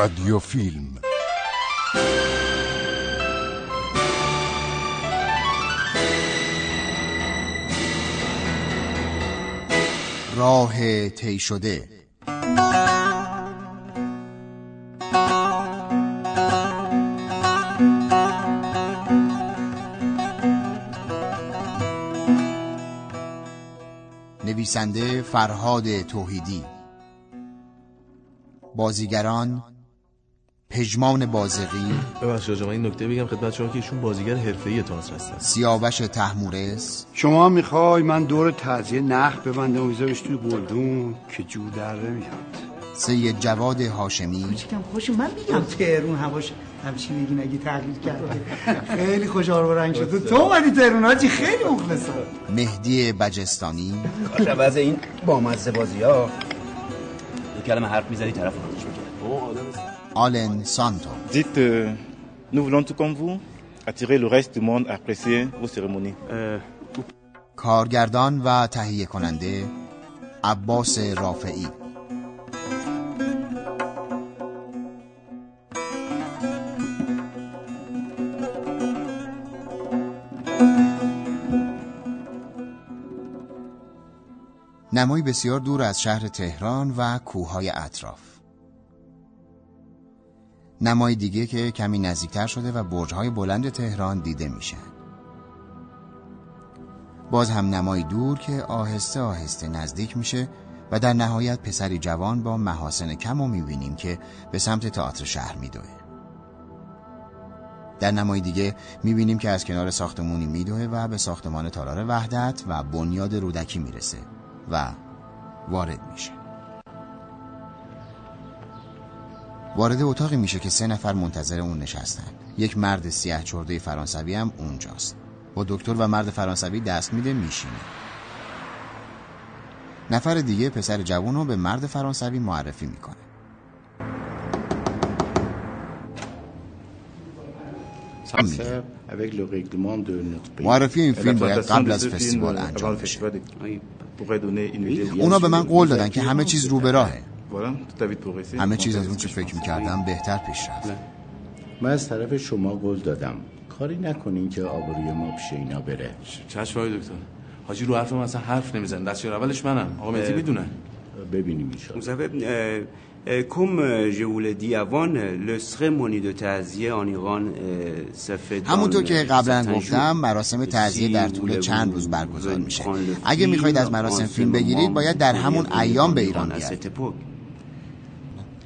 رادیو فیلم. راه طی شده. نویسنده فرهاد توحیدی. بازیگران پژمان بازقی. ببخشید آقا این نکته بگم خدمت شما که ایشون بازیگر حرفه‌ای تئاتر هستن. سیاوش تحمورس. شما می‌خوای من دور تعذیه نخ ببندم و بذارش توی گلدون که جو در نمیاد. سید جواد هاشمی. کوچیکم خوش من میگم. تهرون هواش همچین میگی نگی تقلید کرده؟ خیلی خوش آرو رنگ شد. تو اومدی تهرون حاجی خیلی مخلصم مهدی بجستانی. کاش این بامزه بازی ها دو کلمه حرف می‌زنی طرف آلن سانتو Dites, euh, nous voulons tout comme vous attirer le reste du monde à apprécier vos cérémonies. کارگردان و تهیه کننده عباس رافعی. نمایی بسیار دور از شهر تهران و کوههای اطراف. نمای دیگه که کمی نزدیکتر شده و برجهای بلند تهران دیده میشن. باز هم نمای دور که آهسته آهسته نزدیک میشه و در نهایت پسری جوان با محاسن کم رو می‌بینیم که به سمت تئاتر شهر میدوه. در نمای دیگه می‌بینیم که از کنار ساختمونی میدوه و به ساختمان تالار وحدت و بنیاد رودکی می‌رسه و وارد میشه. وارد اتاقی میشه که سه نفر منتظر اون نشستن. یک مرد سیاه چرده فرانسوی هم اونجاست. با دکتر و مرد فرانسوی دست میده میشینه. نفر دیگه پسر جوان رو به مرد فرانسوی معرفی می‌کنه. میگه. avec le règlement de notre pays. معرفی این فیلم باید قبل از فستیوال انجام بشه. اونا به من قول دادن که همه چیز رو به راهه. همه چیز از اون چه فکر می‌کردم بهتر پیش رفت من از طرف شما قول دادم کاری نکنین که آبروی ما پیش اینا بره چشم دکتر حاجی رو حرف من اصلا حرف نمیزن دستیار اولش منم آقا مهدی می‌دونه ببینیم euh, euh, comme euh, je vous l'ai dit avant, le cérémonie de ta'zieh en Iran, euh, ça fait dans همونطور که قبلا گفتم. مراسم تعزیه در طول چند روز برگزار میشه اگه می‌خواید از مراسم فیلم بگیرید باید در همون ایام به ایران بیاید.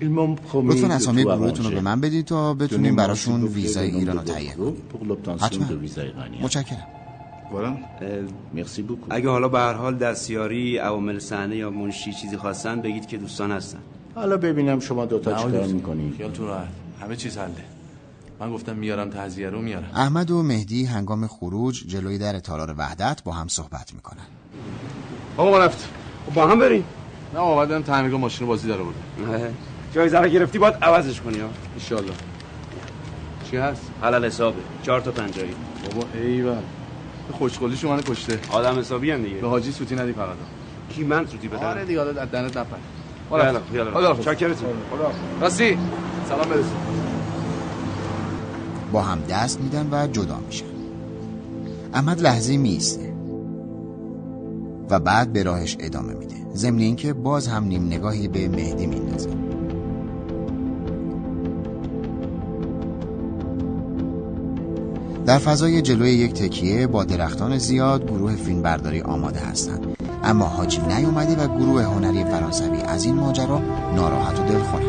لطفا اسامی گروهتون رو به من بدید تا بتونیم براشون ویزای ایران رو تهیه کنیم. حتما. متشکرم. Voilà. Euh, مرسی بوکو اگه حالا به هر حال دستیاری عوامل صحنه یا منشی چیزی خواستن بگید که دوستان هستن. حالا ببینم شما دوتا نه، آقای چیکار دکتر. می‌کنین خیالتون راحت. همه چیز حله. من گفتم میارم تعزیه رو میارم. احمد و مهدی هنگام خروج جلوی در تالار وحدت با هم صحبت می‌کنن. آقا ما رفت با هم بریم. نه برم تعمیرگاه ماشین بازی در آورده جایزه رو گرفتی باید عوضش کنی ها. ان چی هست؟ حلال حسابه. چهار تا پنجایی. بابا ایول خوشقولیشو منو کشته. آدم حسابی هم دیگه. به حاجی سوتی ندی فقط. کی من سوتی بدم؟ آره دیگه حالا از دهنت نپر یالا، یالا. خدا چاکرتون. راستی. سلام برسون. با هم دست میدن و جدا میشن. احمد لحظه میسته و بعد به راهش ادامه میده. ضمن اینکه باز هم نیم نگاهی به مهدی میندازه. در فضای جلوی یک تکیه با درختان زیاد گروه فیلمبرداری آماده هستند. اما حاجی نیومده و گروه هنری فرانسوی از این ماجرا ناراحت و دلخورن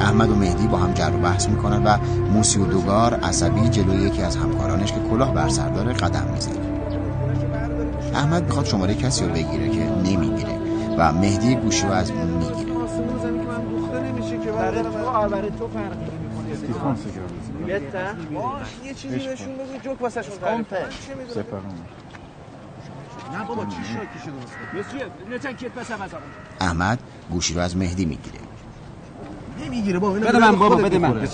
احمد و مهدی با هم جر و بحث می‌کنن و موسی و دوگار عصبی جلوی یکی از همکارانش که کلاه بر سر داره قدم می‌زنه. احمد می‌خواد شماره کسی رو بگیره که نمی‌گیره و مهدی گوشی رو از اون می‌گیره. یه چیزی بهشون بگو جوک واسهشون تعریف کن. نه بابا چی شاکی شده احمد گوشی رو از مهدی می‌گیره. نمی‌گیره بابا بده من بابا بده من.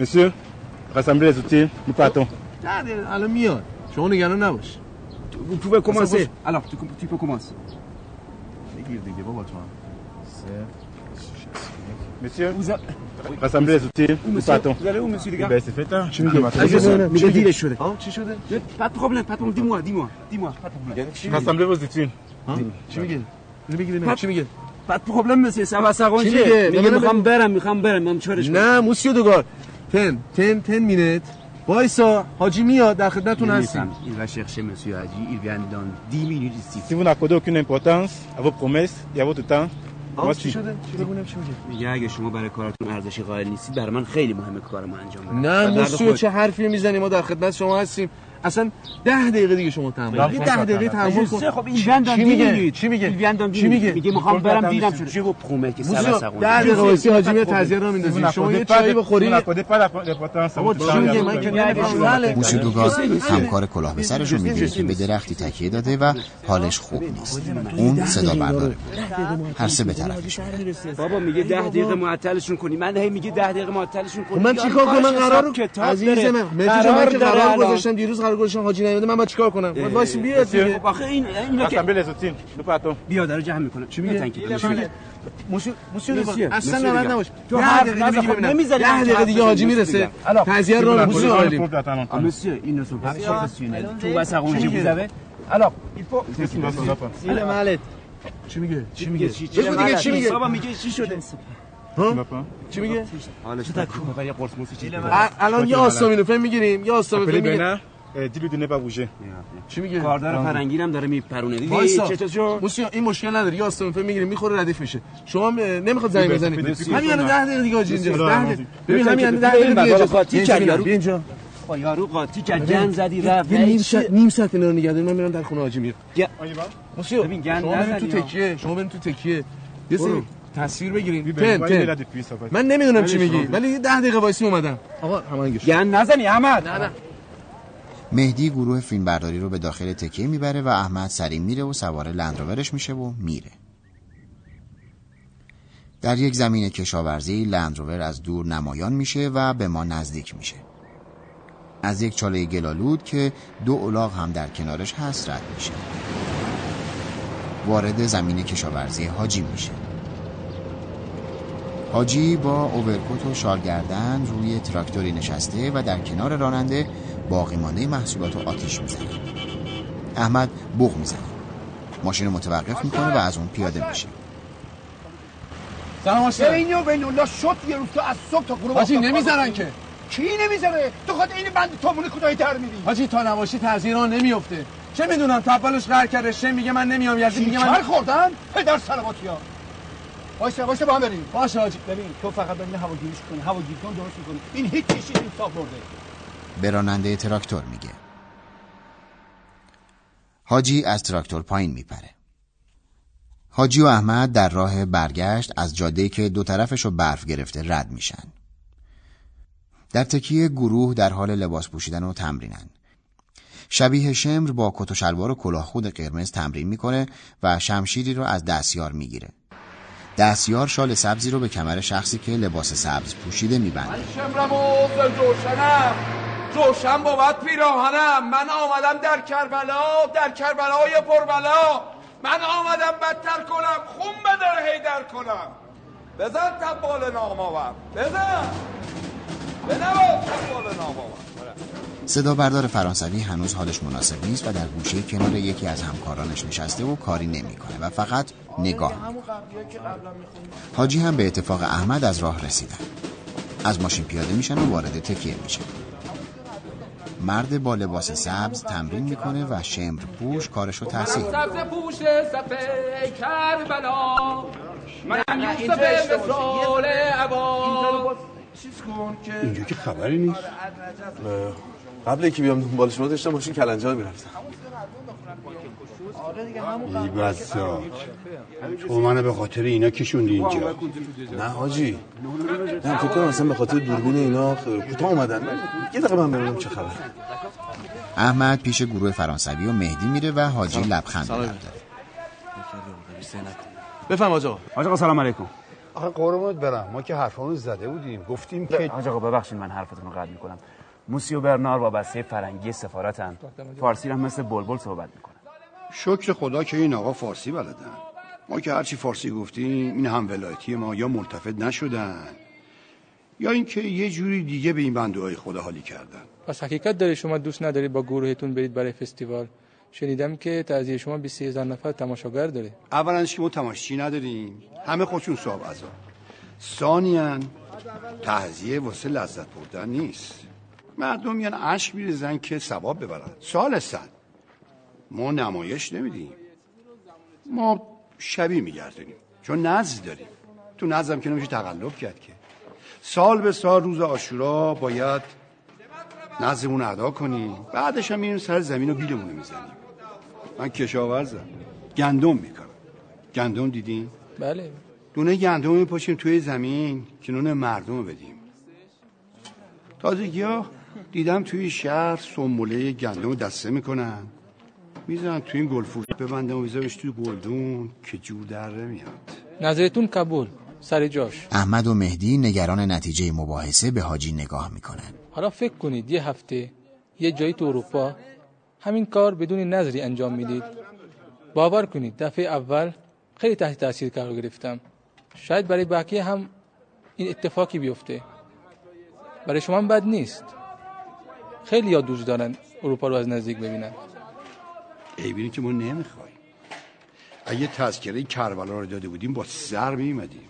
Monsieur, rassemblez les outils, nous partons. نه الان میاد. شما نگران نباش. Vous pouvez commencer. Alors, tu, tu peux commencer. بگیر دیگه بابا تو هم. Monsieur, rassembler les outils, nous partons. Vous allez où, monsieur, les gars Ben, c'est fait, hein. چی میگه میگه دیرش شده چی شده؟ پد پروبلم پد پروبلم دیموا دیموا دیموا پد پروبلم Rassemblez vos études. چی میگه پد پروبلم مسیو سوا سقون چی چیه میگه؟ می‌خوام برم می‌خوام برم من چارش کنم نه موسیو دوگار تن تن تن مینت وایسا حاجی میاد در خدمتتون هستیم Il va chercher monsieur Hadji, il vient dans 10 minutes ici. Si vous n'accordez aucune importance à vos promesses et à votre temps, moi چی. شده؟ چی بگونم چی میگه. میگه اگه شما برای کارتون ارزشی قائل نیستید برای من خیلی مهمه که کارمو انجام بدم. نه خود. چه حرفی می‌زنی؟ ما در خدمت شما هستیم. اصلا ده دقیقه دیگه شما تمام یه ده دقیقه تحمل کن خب این vient dans چی 10 میگه. چی میگه؟ 10 چی میگه. میگه می‌خوام برم دیرم شده promets que ça va موسیو s'arranger. ده دقیقه وایسی حاجی میاد تزیه را Si vous میندازی شما یه چایی بخوری؟ چی که promesse, نمی‌دونم موسی دوگار همکار کلاه به سرش رو که به درختی تکیه داده و حالش خوب نیست. اون صدا برداره. هر سه به طرفش. بابا میگه ده دقیقه معطلشون کنی. من هی میگه ده دقیقه معطلشون کنی. خب من چیکار کنم؟ من قرار رو عزیز. من من که قرار. گذاشتم دیروز گذاشتم حاجی نیومده من با چیکار کنم؟ باید وایس بیاد دیگه. آخه این اینو که les outils, nous partons. بیا داره جمع می‌کنه. چی میگه؟ میگه؟ موسیو موسیو موسیو، اصلا موسیو نباید. نباش. تو حرف دقیقه دیگه ببینم. نمی‌ذاری ده من دقیقه دیگه حاجی. می‌رسه. الان. تزیه رو موسیو عالی va s'arranger, vous savez. Alors, il faut... Qu'est-ce qui va se passer چی میگه؟ چی میگه؟ میگه؟ چی بگو دیگه چی میگه؟ بابا میگه چی شده؟ چی میگه؟ حالا موسی چی الان یه آستامینوفن می‌گیریم یه آستامینوفن Appelez می‌گیریم Ne pas bouger. چی میگه؟ کاردار فرنگیرم داره میپرونه. دیدی؟ موسیو این مشکل نداره. یه آستامینوفن می‌گیریم می‌خوره ردیف میشه. شما نمی‌خواد زنگ بزنید. همین الان بده. 10 دقیقه دیگه اینجا بده، 10 بده. دقیقه. ببین همین الان 10 بده، دقیقه دیگه قاطی کرد، اینجا، یارو. بیا اینجا خب یارو قاطی کرد گن زدی رفت یه نیم ساعت؟ نیم ساعت اینا رو نگه من میرم در خونه حاجی va موسیو ببین، گند شما تو. تکیه. شما برین تو تکیه. یه سری تصویر depuis, ça va. من نمی‌دونم چی میگی ولی یه 10 دقیقه وایسی اومدم. آقا همانگیش گن نزنی احمد. نه نه. مهدی گروه فیلم برداری رو به داخل تکیه می‌بره و احمد سریع میره و سوار لندروورش میشه و میره. در یک زمین کشاورزی لندروور از دور نمایان میشه و به ما نزدیک میشه. از یک چاله گلالود که دو الاغ هم در کنارش هست رد میشه. وارد زمین کشاورزی حاجی میشه. حاجی با اوورکوت و شالگردن روی تراکتوری نشسته و در کنار راننده باقی مانده محصولات رو آتیش می‌زنه. احمد بوغ می‌زنه. ماشین رو متوقف می‌کنه و از اون پیاده میشه. سلام آشنا بین و بین الله شد یه روز تو از صبح تا غروب حاجی کار که. کی نمی‌ذاره تو خود این بند تومون کدای در میری حاجی تا نباشی تزیین ها نمیفته چه می‌دونم تپلش قهر کرده شه میگه من نمیام یزید میگه من خوردن؟ پدر سلواتی ها وایسا وایسا با هم بریم. باشه حاجی. ببین تو فقط ببین هواگیریش کنی هواگیر کن درست می‌کنی. این هیچ چیزی این صاف برده. به راننده تراکتور میگه. حاجی از تراکتور پایین میپره. حاجی و احمد در راه برگشت از جاده که دو طرفش رو برف گرفته رد میشن. در تکیه گروه در حال لباس پوشیدن و تمرینن. شبیه شمر با کت و شلوار و کلاه خود قرمز تمرین می‌کنه و شمشیری رو از دستیار می‌گیره. دستیار شال سبزی رو به کمر شخصی که لباس سبز پوشیده میبنده. روشن بود پیراهنم. من آمدم در کربلا در کربلای پربلا. من آمدم بدتر کنم خون بدر هیدر کنم. بزن تبال ناماور بزن. بنواز تبال ناماور صدا بردار فرانسوی هنوز حالش مناسب نیست و در گوشه کنار یکی از همکارانش نشسته و کاری نمی‌کنه و فقط نگاه حاجی هم به اتفاق احمد از راه رسیدن. از ماشین پیاده میشن و وارد تکیه میشن. مرد با لباس سبز تمرین می‌کنه و شمر پوش کارشو تحصیل سبز پوش صفه کربلا. من یوسف مثال عبا اینجا که خبری نیست. قبل اینکه بیام دنبال شما داشتم ماشین کلنجار می‌رفتم. ای بسا. تو منو به خاطر اینا کشوندی اینجا. نه حاجی نه فکر کنم اصلا به خاطر دوربین اینا کوتاه اومدن. یه دقیقه من ببینم چه خبر احمد پیش گروه فرانسوی و مهدی میره و حاجی لبخند داره بفهم آقا. حاج آقا سلام علیکم. آخه قربونت برم. ما که حرفامون زده بودیم. گفتیم که آقا ببخشید من حرفتون رو قطع می‌کنم. موسیو برنار وابسته فرنگی سفارتن. فارسی هم مثل بلبل صحبت می‌کنن. شکر خدا که این آقا فارسی بلدن. ما که هرچی فارسی گفتیم این هم ولایتی ما یا ملتفت نشدن. یا اینکه یه جوری دیگه به این بنده خدا حالی کردن. پس حقیقت داره شما دوست ندارید با گروهتون برید برای فستیوال. شنیدم که تعزیه شما 23000 نفر تماشاگر داره. اولا که ما تماشچی نداریم. همه خودشون صاحب عزا. ثانیا تعزیه واسه لذت بردن نیست. مردم میان عشق میریزن که ثواب ببرن. سال صد. ما نمایش نمیدیم. ما شبیه میگردونیم. چون نزد داریم. تو نزدم که نمیشه تقلب کرد که. سال به سال روز آشورا باید نزدمون ادا کنیم. بعدش هم میریم سر زمین و بیلمون می‌زنیم. من کشاورزم. گندم می‌کنم. گندم دیدین؟ بله. دونه گندم میپاشیم توی زمین که نون مردم رو بدیم. تازگی ها دیدم توی شهر سنبوله گندم دسته می‌کنن. می‌زنن توی این گلفوش ببندم و بیزارش توی گلدون که جو در میاد نظرتون قبول سر جاش. احمد و مهدی نگران نتیجه مباحثه به حاجی نگاه می‌کنن. حالا فکر کنید یه هفته یه جایی تو اروپا همین کار بدون نظری انجام می‌دید. باور کنید دفعه اول خیلی تحت تاثیر قرار گرفتم. شاید برای بقیه هم این اتفاقی بیفته. برای شما هم بد نیست. خیلی ها دوست دارن اروپا رو از نزدیک ببینن. ای که ما نمی‌خوایم. اگه تذکره کربلا رو داده بودیم با سر میمدیم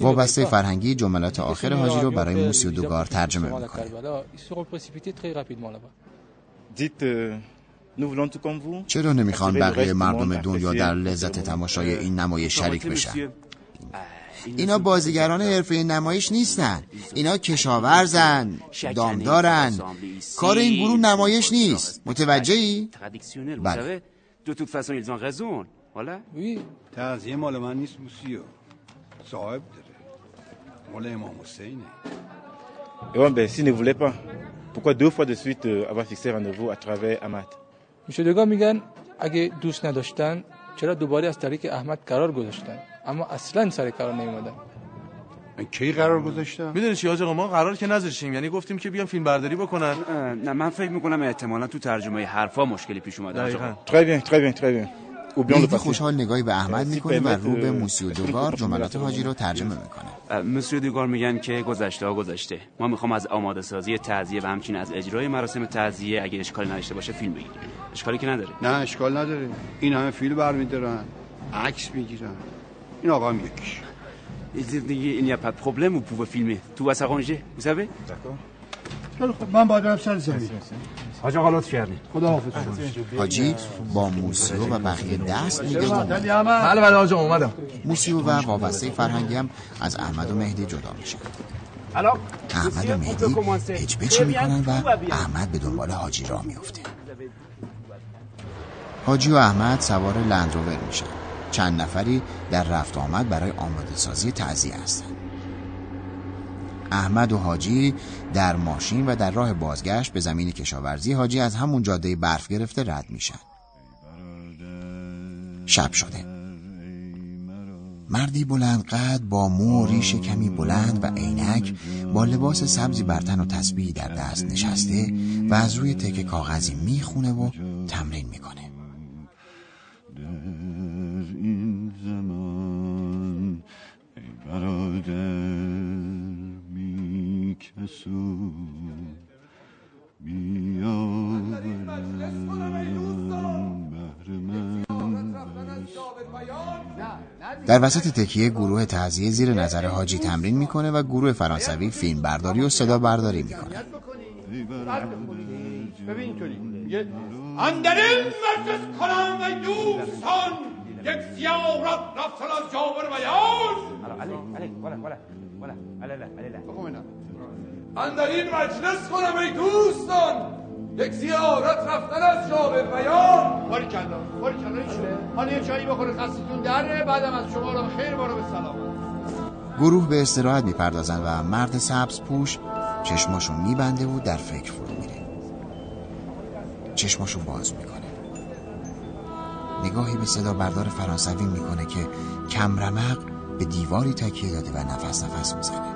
وابسته فرهنگی جملات آخر حاجی رو برای موسی و دوگار ترجمه می‌کنه. چرا نمی‌خوان بقیه مردم دنیا در لذت تماشای این نمایش شریک بشن؟ اینا بازیگران حرفه نمایش نیستن. اینا کشاورزن دامدارن. کار این گروه نمایش نیست. متوجهی؟ بله. تعذیه مال من نیست موسیو. صاحب داره. مال امام حسینه. Et bon, ben, s'il ne voulait pas, pourquoi deux fois de suite euh, avoir fixé rendez-vous à travers Ahmad? میگن اگه دوست نداشتن چرا دوباره از طریق احمد قرار گذاشتن؟ اما اصلا سر قرار نیومدن. من کی قرار گذاشتم؟ می‌دونی چی آقا؟ ما قرار که نذاشتیم. یعنی گفتیم که بیام فیلم برداری بکنن. نه من فکر می‌کنم احتمالا تو ترجمه حرفا مشکلی پیش اومده. دقیقاً. Très bien, très bien, très bien. مهدی. خوشحال نگاهی به احمد می‌کنه و رو به موسی و دوگار جملات حاجی رو ترجمه می‌کنه. مسیو دیگار میگن که گذشته ها گذشته. ما می‌خوام از آماده سازی تعزیه و همچنین از اجرای مراسم تعزیه اگه اشکالی نداشته باشه فیلم بگیریم. اشکالی که نداره نه اشکال نداره این همه فیلم برمیدارن. عکس می‌گیرن. این آقا هم یکیش Il n'y a pas de problème, vous pouvez filmer. Tout va s'arranger, vous savez خوب من باید برم سر زمین حاج آقا لطف کردی خدا حافظ حاجی با موسیو و بقیه دست میده و بله بله آجا اومدم موسیو و وابسته فرهنگی هم از احمد و مهدی جدا میشن Alors, احمد و مهدی هجبچی می‌کنن و احمد به دنبال حاجی را میفته حاجی و احمد سوار لندروور میشن چند نفری در رفت آمد برای آماده سازی تعزیه هستند. احمد و حاجی در ماشین و در راه بازگشت به زمین کشاورزی. حاجی از همون جاده برف گرفته رد میشن. شب شده. مردی بلند قد با مو ریش کمی بلند و عینک با لباس سبزی بر تن و تسبیحی در دست نشسته و از روی تکه کاغذی می‌خونه و تمرین می‌کنه. برادر بی کسو در وسط تکیه گروه تعزیه زیر نظر حاجی تمرین می‌کنه و گروه فرانسوی فیلم برداری و صدا برداری می‌کنه. ببین اینطوری. اندرین مجلس کنم و دوستان. یک زیارت رفتن از جابر بیان اندرین مجلس کنم ای دوستان یک زیارت رفتن از جابر بیان باری کلا باری کلا این شده حالا یه چایی بخوره خستتون دره بعدم از شما رو خیر بارو به سلامت. گروه به استراحت می‌پردازن و مرد سبز پوش چشماشو میبنده و در فکر فرو میره. چشماشو باز می‌کنه. نگاهی به صدا بردار فرانسوی می‌کنه که کمرمق به دیواری تکیه داده و نفس نفس می‌زنه.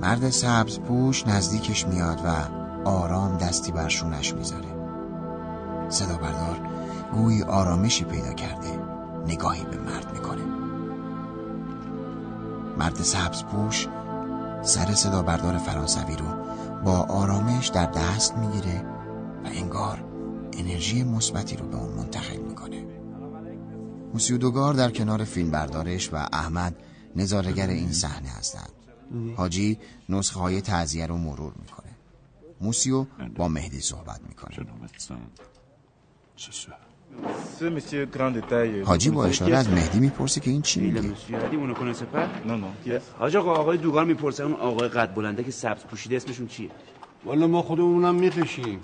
مرد سبز پوش نزدیکش میاد و آرام دستی بر شونش می‌ذاره. صدا بردار گویی آرامشی پیدا کرده نگاهی به مرد می‌کنه. مرد سبز پوش سر صدا بردار فرانسوی رو با آرامش در دست می‌گیره و انگار انرژی مثبتی رو به اون منتقل می‌کنه. موسیو دوگار در کنار فیلم بردارش و احمد نظارگر این صحنه هستند. حاجی نسخه های تعذیه رو مرور می‌کنه. موسیو با مهدی صحبت می‌کنه. حاجی با اشاره از مهدی می‌پرسه که این چی میگه؟ اونو کنه سپر؟ Non, non. Qui est حاج آقا آقای دوگان می‌پرسه اون آقای قد بلنده که سبز پوشیده اسمشون چیه؟ والا ما خودمونم میخشیم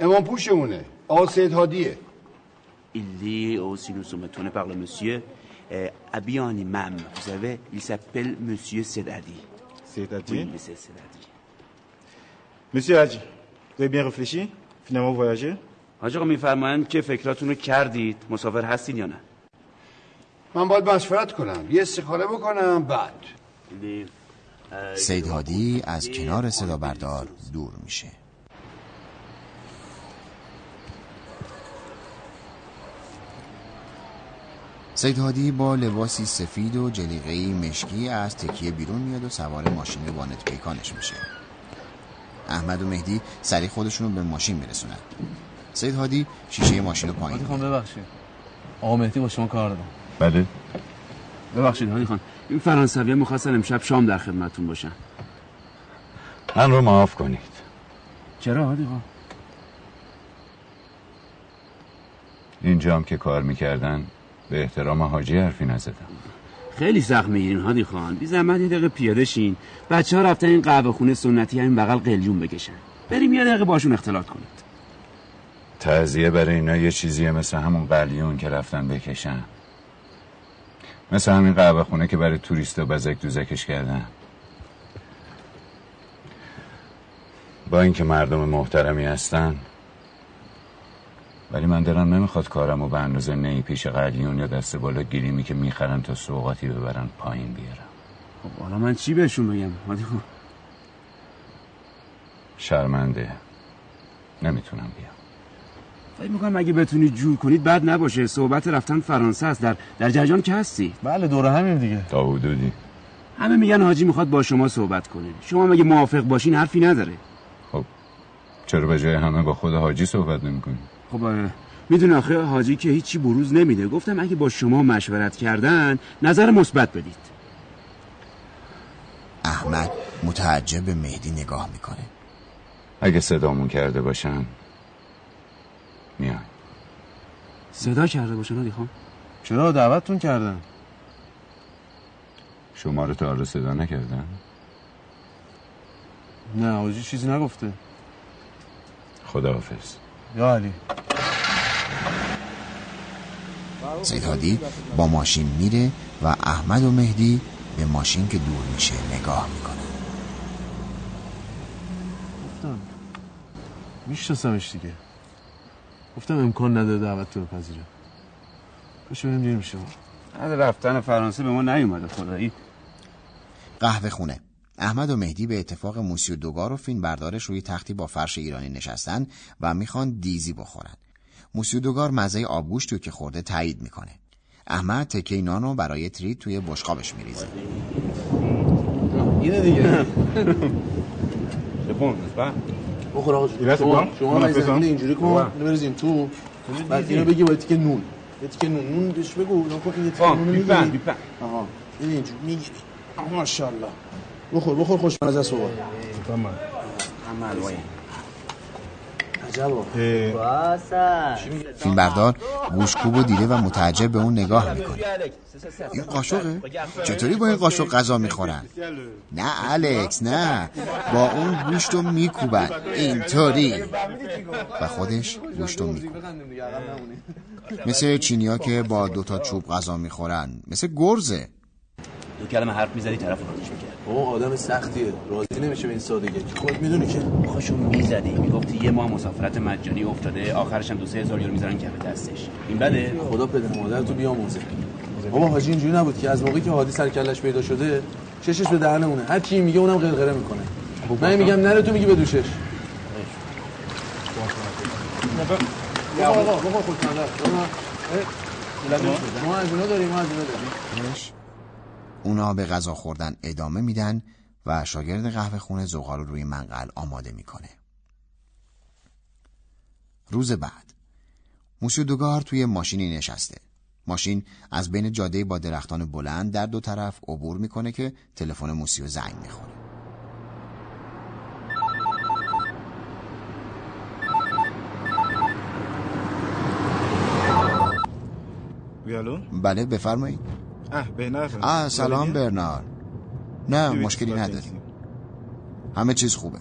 امام پوشمونه. آسید هادیه. ایلی او سینوس و متونه فقل موسیو ابیانی مم. زوه ایل سپل موسیو سید عدی سید عدی؟ موسیو سید عدی موسیو عجی دوی بین رفلشی؟ فینما و ویاجی؟ عجی رو میفرماین که فکراتون رو کردید. مسافر هستین یا نه؟ من باید مشفرت کنم. یه سخاره بکنم بعد. سید هادی از کنار صدا بردار دور میشه. سید هادی با لباسی سفید و جلیقه‌ای مشکی از تکیه بیرون میاد و سوار ماشین وانت پیکانش میشه. احمد و مهدی سریع خودشون رو به ماشین میرسونن. سید هادی شیشه ماشین رو پایین خان ببخشید. آقا مهدی با شما کار دارم. بله. ببخشید هادی خان. این فرانسوی می‌خواستن امشب شام در خدمتتون باشن. من رو معاف کنید. چرا هادی خان؟ اینجا هم که کار می‌کردن به احترام حاجی حرفی نزدم. خیلی سخت می‌گیرین هادی خان. بی زحمت یه دقیقه پیاده شین. بچه ها رفتن این قهوه خونه سنتی همین بغل قلیون بکشن. بریم یه دقیقه باشون اختلاط کنید. تعذیه برای اینا یه چیزیه مثل همون قلیون که رفتن بکشن. مثل همین قهوه خونه که برای توریستا بزک دوزکش کردن. با اینکه مردم محترمی هستن ولی من دلم نمی‌خواد کارم و به اندازه نی پیش قلیون یا دست بالا گیریمی که می‌خرن تا سوقاتی ببرن پایین بیارم. خب حالا من چی بهشون بگم؟ شرمنده. نمی‌تونم بیام. فکر می‌کنم اگه بتونی جور کنید بد نباشه. صحبت رفتن فرانسه است. در در جریان که هستی؟ بله دوره همین دیگه. تا حدودی. همه میگن حاجی می‌خواد با شما صحبت کنه. شما مگه موافق باشین؟ حرفی نداره. چرا به جای همه با خود حاجی صحبت نمی‌کنی؟ خب می‌دونه آخه حاجی که هیچی بروز نمیده. گفتم اگه با شما مشورت کردن نظر مثبت بدید. احمد متعجب به مهدی نگاه می‌کنه. اگه صدامون کرده باشن میان. صدا کرده باشن خان چرا؟ دعوتتون کردن. شما رو تا حالا صدا نکردن؟ نه حاجی چیزی نگفته. خداحافظ. یا علی هادی با ماشین میره و احمد و مهدی به ماشین که دور میشه نگاه می‌کنه گفتم میشناسمش دیگه. گفتم امکان نداره دعوت رو بپذیرم پاشو بریم دیر میشه بعد رفتن فرانسه به ما نیومده خدایی. قهوه خونه. احمد و مهدی به اتفاق موسیو دوگار و فیلم بردارش روی تختی با فرش ایرانی نشستن و می‌خوان دیزی بخورن. موسیو دوگار مزه آبگوشت رو که خورده تایید می‌کنه. احمد تکه نانو برای ترید توی بشقابش میریزه. اینه دیگه. بخور آقا شما شما اینجوری کن؟ بریزیم تو. بعد اینو بگی با تیکه نون. یه تیکه نون. نون بهش بگو. نون کن یه تیکه نون می‌گیری آها. این اینجوری می‌گیری ماشاءالله. بخور بخور خوش مزه است بابا. عجبا. فیلم بردار گوشکوب و دیده و متعجب به اون نگاه می‌کنه. این قاشقه؟ چطوری با این قاشق غذا می‌خورن؟ نه الکس نه. با اون گوشتو میکوبن. اینطوری. و خودش گوشتو میکوبه. مثل چینیا که با دوتا چوب غذا می‌خورن. مثل گرزه. دو کلمه حرف می‌زدی طرف خودش بابا آدم سختیه. راضی نمیشه به این سادگی. که خودت می‌دونی که؟ خوشون می‌زدی. می‌گفتی یه ماه مسافرت مجانی افتاده آخرش هم دو سه هزار یورو می‌ذارن کف دستش. این بده. خدا پدر مادر تو بیاموزه بابا حاجی اینجوری نبود که از موقعی که هادی سر کلش پیدا شده چشش به دهنمونه هر کی میگه اونم غرغره می‌کنه. من میگم نره تو میگی بدوشش. آقا بخور خود ما از اونا داریم ما از اونا داریم. اونا به غذا خوردن ادامه میدن و شاگرد قهوه خونه زغال رو روی منقل آماده می‌کنه. روز بعد موسیو دوگار توی ماشینی نشسته. ماشین از بین جاده با درختان بلند در دو طرف عبور می‌کنه که تلفن موسیو زنگ می‌خوره بله بفرمایید. آه سلام برنار نه مشکلی نداریم. همه چیز خوبه.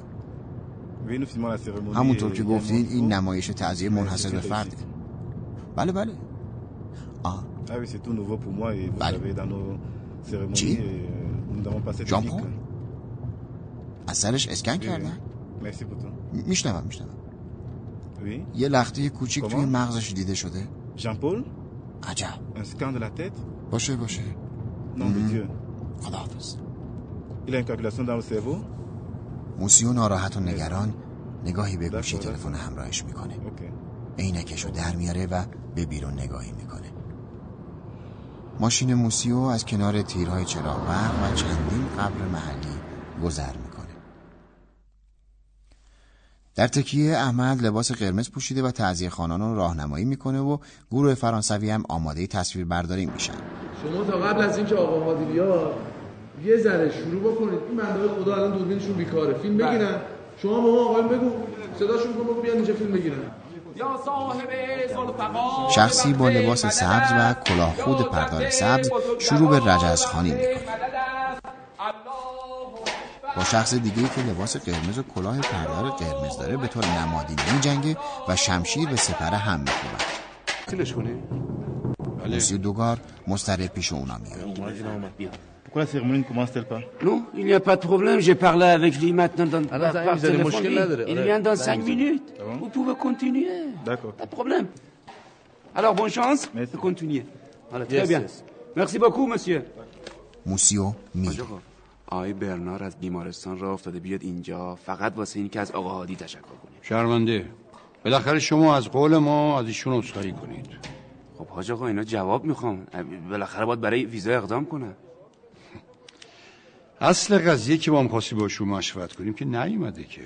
همونطور که گفتین این نمایش تعذیه منحصر به فرده. بله بله. آه. بله. چی؟ جان پول؟ از سرش اسکن کردن؟ میشنوم میشنوم. یه لخته کوچیک توی مغزش دیده شده. جان؟ عجب. Tête? باشه باشه. De Dieu. خداحافظ. Cerveau? موسیو ناراحت و نگران نگاهی به گوشی تلفن همراهش می‌کنه. عینکشو در میاره و به بیرون نگاهی می‌کنه. ماشین موسیو از کنار تیرهای چراغ و چندین قبر محلی گذر در تکیه احمد لباس قرمز پوشیده و تعذیه خانان رو راهنمایی می‌کنه و گروه فرانسوی هم آماده تصویر برداری میشن. شما تا قبل از اینکه آقا هادی بیاد یه ذره شروع بکنید. این بنده خدا الان دوربینشون بیکاره. فیلم بگیرن. شما به ما آقایون بگو. صداشون کن بگو بیان اینجا فیلم بگیرن. شخصی با لباس سبز و کلاه خود پردار سبز شروع به رجزخانی می‌کنه. با شخص دیگه که لباس قرمز و کلاه پردار قرمز داره به طور نمادین میجنگه و شمشیر به سپره هم می‌کنه تیلش کنی؟ موسیو دوگار مسترد پیش اونا میاد Pourquoi la cérémonie ne commence-t-elle pas Non, il n'y a pas de problème. J'ai parlé avec lui maintenant dans, Alors, par, téléphone. Il vient dans Ça, 5 vous- minutes. Ah Vous pouvez continuer. D'accord. Pas de problème. Alors, bonne chance. Continuez. Voilà, très bien. Merci beaucoup, monsieur. آقای برنار از بیمارستان را افتاده بیاد اینجا. فقط واسه این که از آقا هادی تشکر کنیم. شرمنده. بالاخره شما از قول ما از ایشون عذرخواهی کنید. خب حاج آقا اینا جواب می‌خوام. بالاخره باید برای ویزا اقدام کنم اصل قضیه که ما می‌خواستیم با شما مشورت کنیم که نیومده که.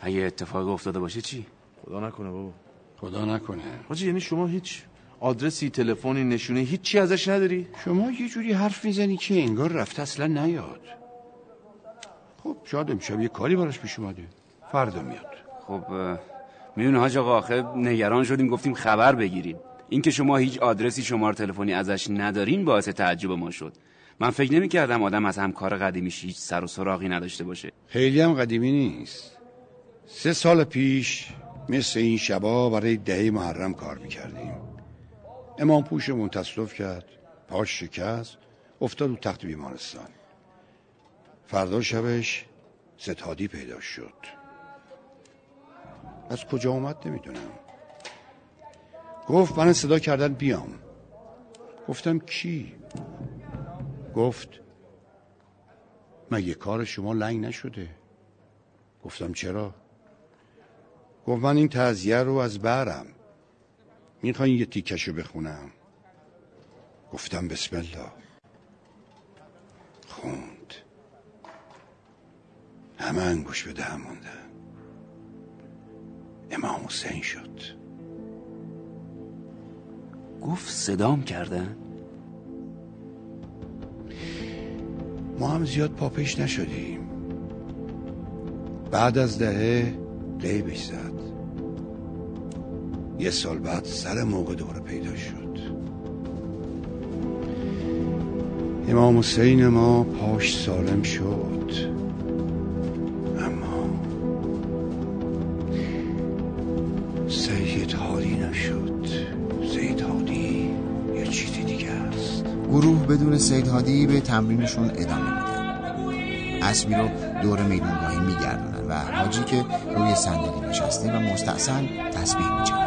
اگه اتفاق افتاده باشه چی؟ خدا نکنه بابا. خدا نکنه. حاجی یعنی شما هیچ آدرسی تلفنی نشونه هیچی ازش نداری؟ شما یه جوری حرف می‌زنی که انگار رفته اصلا نیاد. خب شاید امشب یه کاری براش پیش اومده. فردا میاد. خب می‌دونه حاج آقا آخه نگران شدیم گفتیم خبر بگیریم. اینکه شما هیچ آدرسی شماره تلفنی ازش ندارین باعث تعجب ما شد. من فکر نمی کردم آدم از همکار قدیمیش هیچ سر و سراغی نداشته باشه. خیلی هم قدیمی نیست. سه سال پیش مثل این شبا برای دهه محرم کار می‌کردیم. امام پوشمون تصلف کرد پاش شکست افتاد رو تخت بیمارستان. فردا شبش ستادی پیدا شد. از کجا اومد نمی‌دونم. گفت من صدا کردن بیام. گفتم کی؟ گفت مگه کار شما لنگ نشده؟ گفتم چرا؟ گفت من این تعذیه رو از برم می‌خواین یه تیکشو بخونم؟ گفتم بسم الله خوند. همه انگوش به دهم موندن. امام حسین شد. گفت صدام کردن؟ ما هم زیاد پاپیش نشدیم. بعد از دهه قیبش زد. یه سال بعد سر موقع دوره پیدا شد. امام حسین ما پاش سالم شد. اما سید هادی نشد. سید هادی یه چیزی دیگه است. گروه بدون سید هادی به تمرینشون ادامه میدن اسبی رو دور میدونگاهی میگردونن و حاجی که روی صندلی نشسته و مستحسن تسبیح میچنه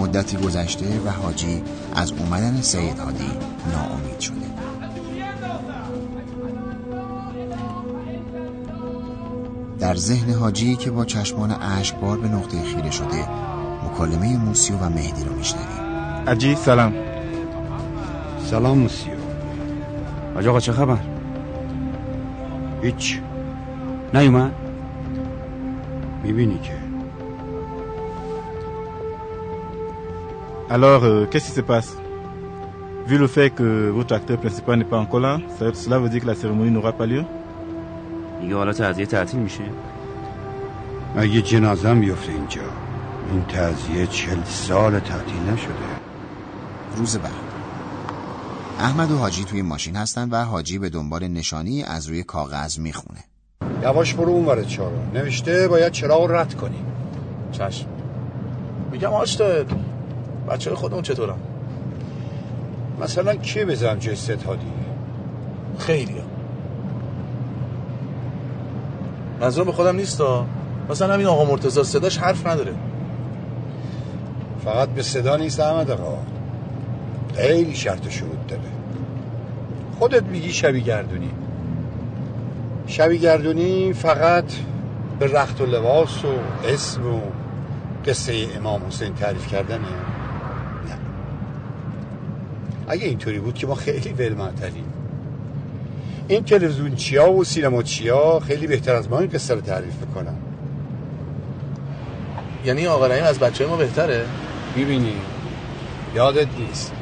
مدتی گذشته و حاجی از اومدن سید هادی ناامید شده. در ذهن حاجی که با چشمان اشکبار به نقطه خیره شده مکالمه موسیو و مهدی رو میشنویم. عجی سلام. سلام موسیو. حاج آقا چه خبر؟ هیچ. نیومد؟ می‌بینی که Alors, euh, qu'est-ce qui se passe? Vu le fait que votre acteur principal n'est pas encore là, ça- cela veut dire que la cérémonie n'aura pas lieu? دیگه حالا تعزیه تعطیل میشه اگه جنازم بیفته اینجا این تعذیه چل سال تعطیل نشده. روز بعد. احمد و حاجی توی ماشین هستن و حاجی به دنبال نشانی از روی کاغذ می‌خونه. یواش برو اون ور چارو. نوشته باید چراغ رد کنیم چشم. میگم آشتر بچه های خودمون چطورم؟ مثلا کی بزنم جای ستادی؟ خیلی ها منظورم به خودم نیست ها. مثلا همین آقا مرتضی صداش حرف نداره. فقط به صدا نیست احمد آقا. خیلی شرط و شروط داره. خودت میگی شبی گردونی. شبی گردونی فقط به رخت و لباس و اسم و قصه امام حسین تعریف کردنه. نه اگه اینطوری بود که ما خیلی ولمعتلیم این تلویزیون چیا و سینما چیا خیلی بهتر از ما این قصه رو تعریف می‌کنن. یعنی آقا رحیم از بچه ما بهتره؟ می‌بینی. یادت نیست.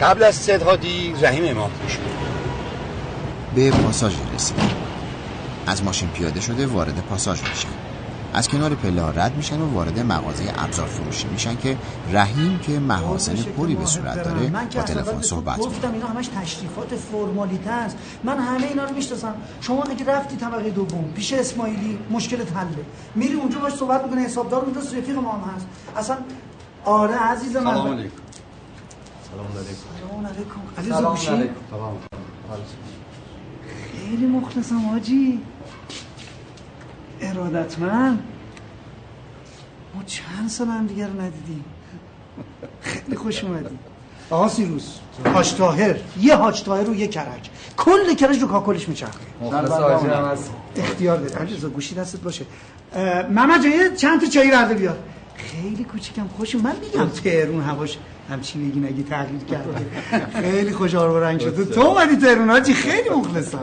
قبل از ستهادی رحیم امام پوش بود. به پاساژ رسید. از ماشین پیاده شده وارد پاساژ میشن از کنار پله ها رد میشن و وارد مغازه ابزار فروشی میشن که رحیم که محاسن پری به صورت داره با تلفن صحبت گفتم اینا همش تشریفات فرمالیته است. من همه اینا رو می‌شناسم. شما اگه رفتی طبقه دوم پیش اسماعیلی مشکلت حله. میری اونجا باش صحبت می‌کنه حسابدار اونجا رفیق ما هم هست. اصلا آره عزیز من. سلام علیکم. سلام علیکم. عزیز گوشی خیلی مخلصم حاجی ارادتمند. ما چند سال هم دیگر رو ندیدیم. خیلی خوش اومدی. آقا سیروس. حاج طاهر. یه حاج طاهر و یه کرج. کل کرج رو کاکلش میچرخه. اختیار داری عزیزا گوشی دستت باشه. محمد جان یه چند تا چایی برده بیار. خیلی کوچیکم خوش من میگم تهرون هواش. همچین میگی نگی تغییر کرده. خیلی خوش آرو رنگ شده. تو اومدی تهرون حاجی خیلی مخلصم.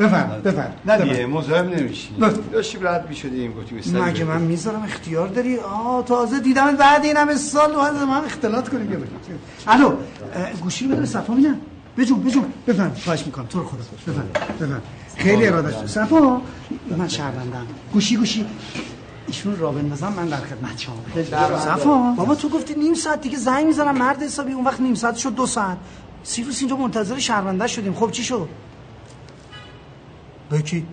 بفرم بفرم نه دیگه مزاحم نمیشی. داشتیم رد می‌شدیم گفتیم استری مگه من می‌ذارم اختیار داری؟ آه تازه دیدم بعد این همه سال باید من اختلاط کنیم بریم. الو گوشی رو بده به صفا میدم. بجون بجون بفهم خواهش می‌کنم. تو رو خدا. بفهم بفهم خیلی دارم. صفا. من شهروندم. گوشی گوشی. ایشون را بندازم من در خدمت شما صفا. بابا تو گفتی نیم ساعت دیگه زنگ می‌زنم مرد حسابی اون وقت نیم ساعت شد دو ساعت. سیروس اینجا منتظر شهرونده شدیم. خب چی شد؟ بکی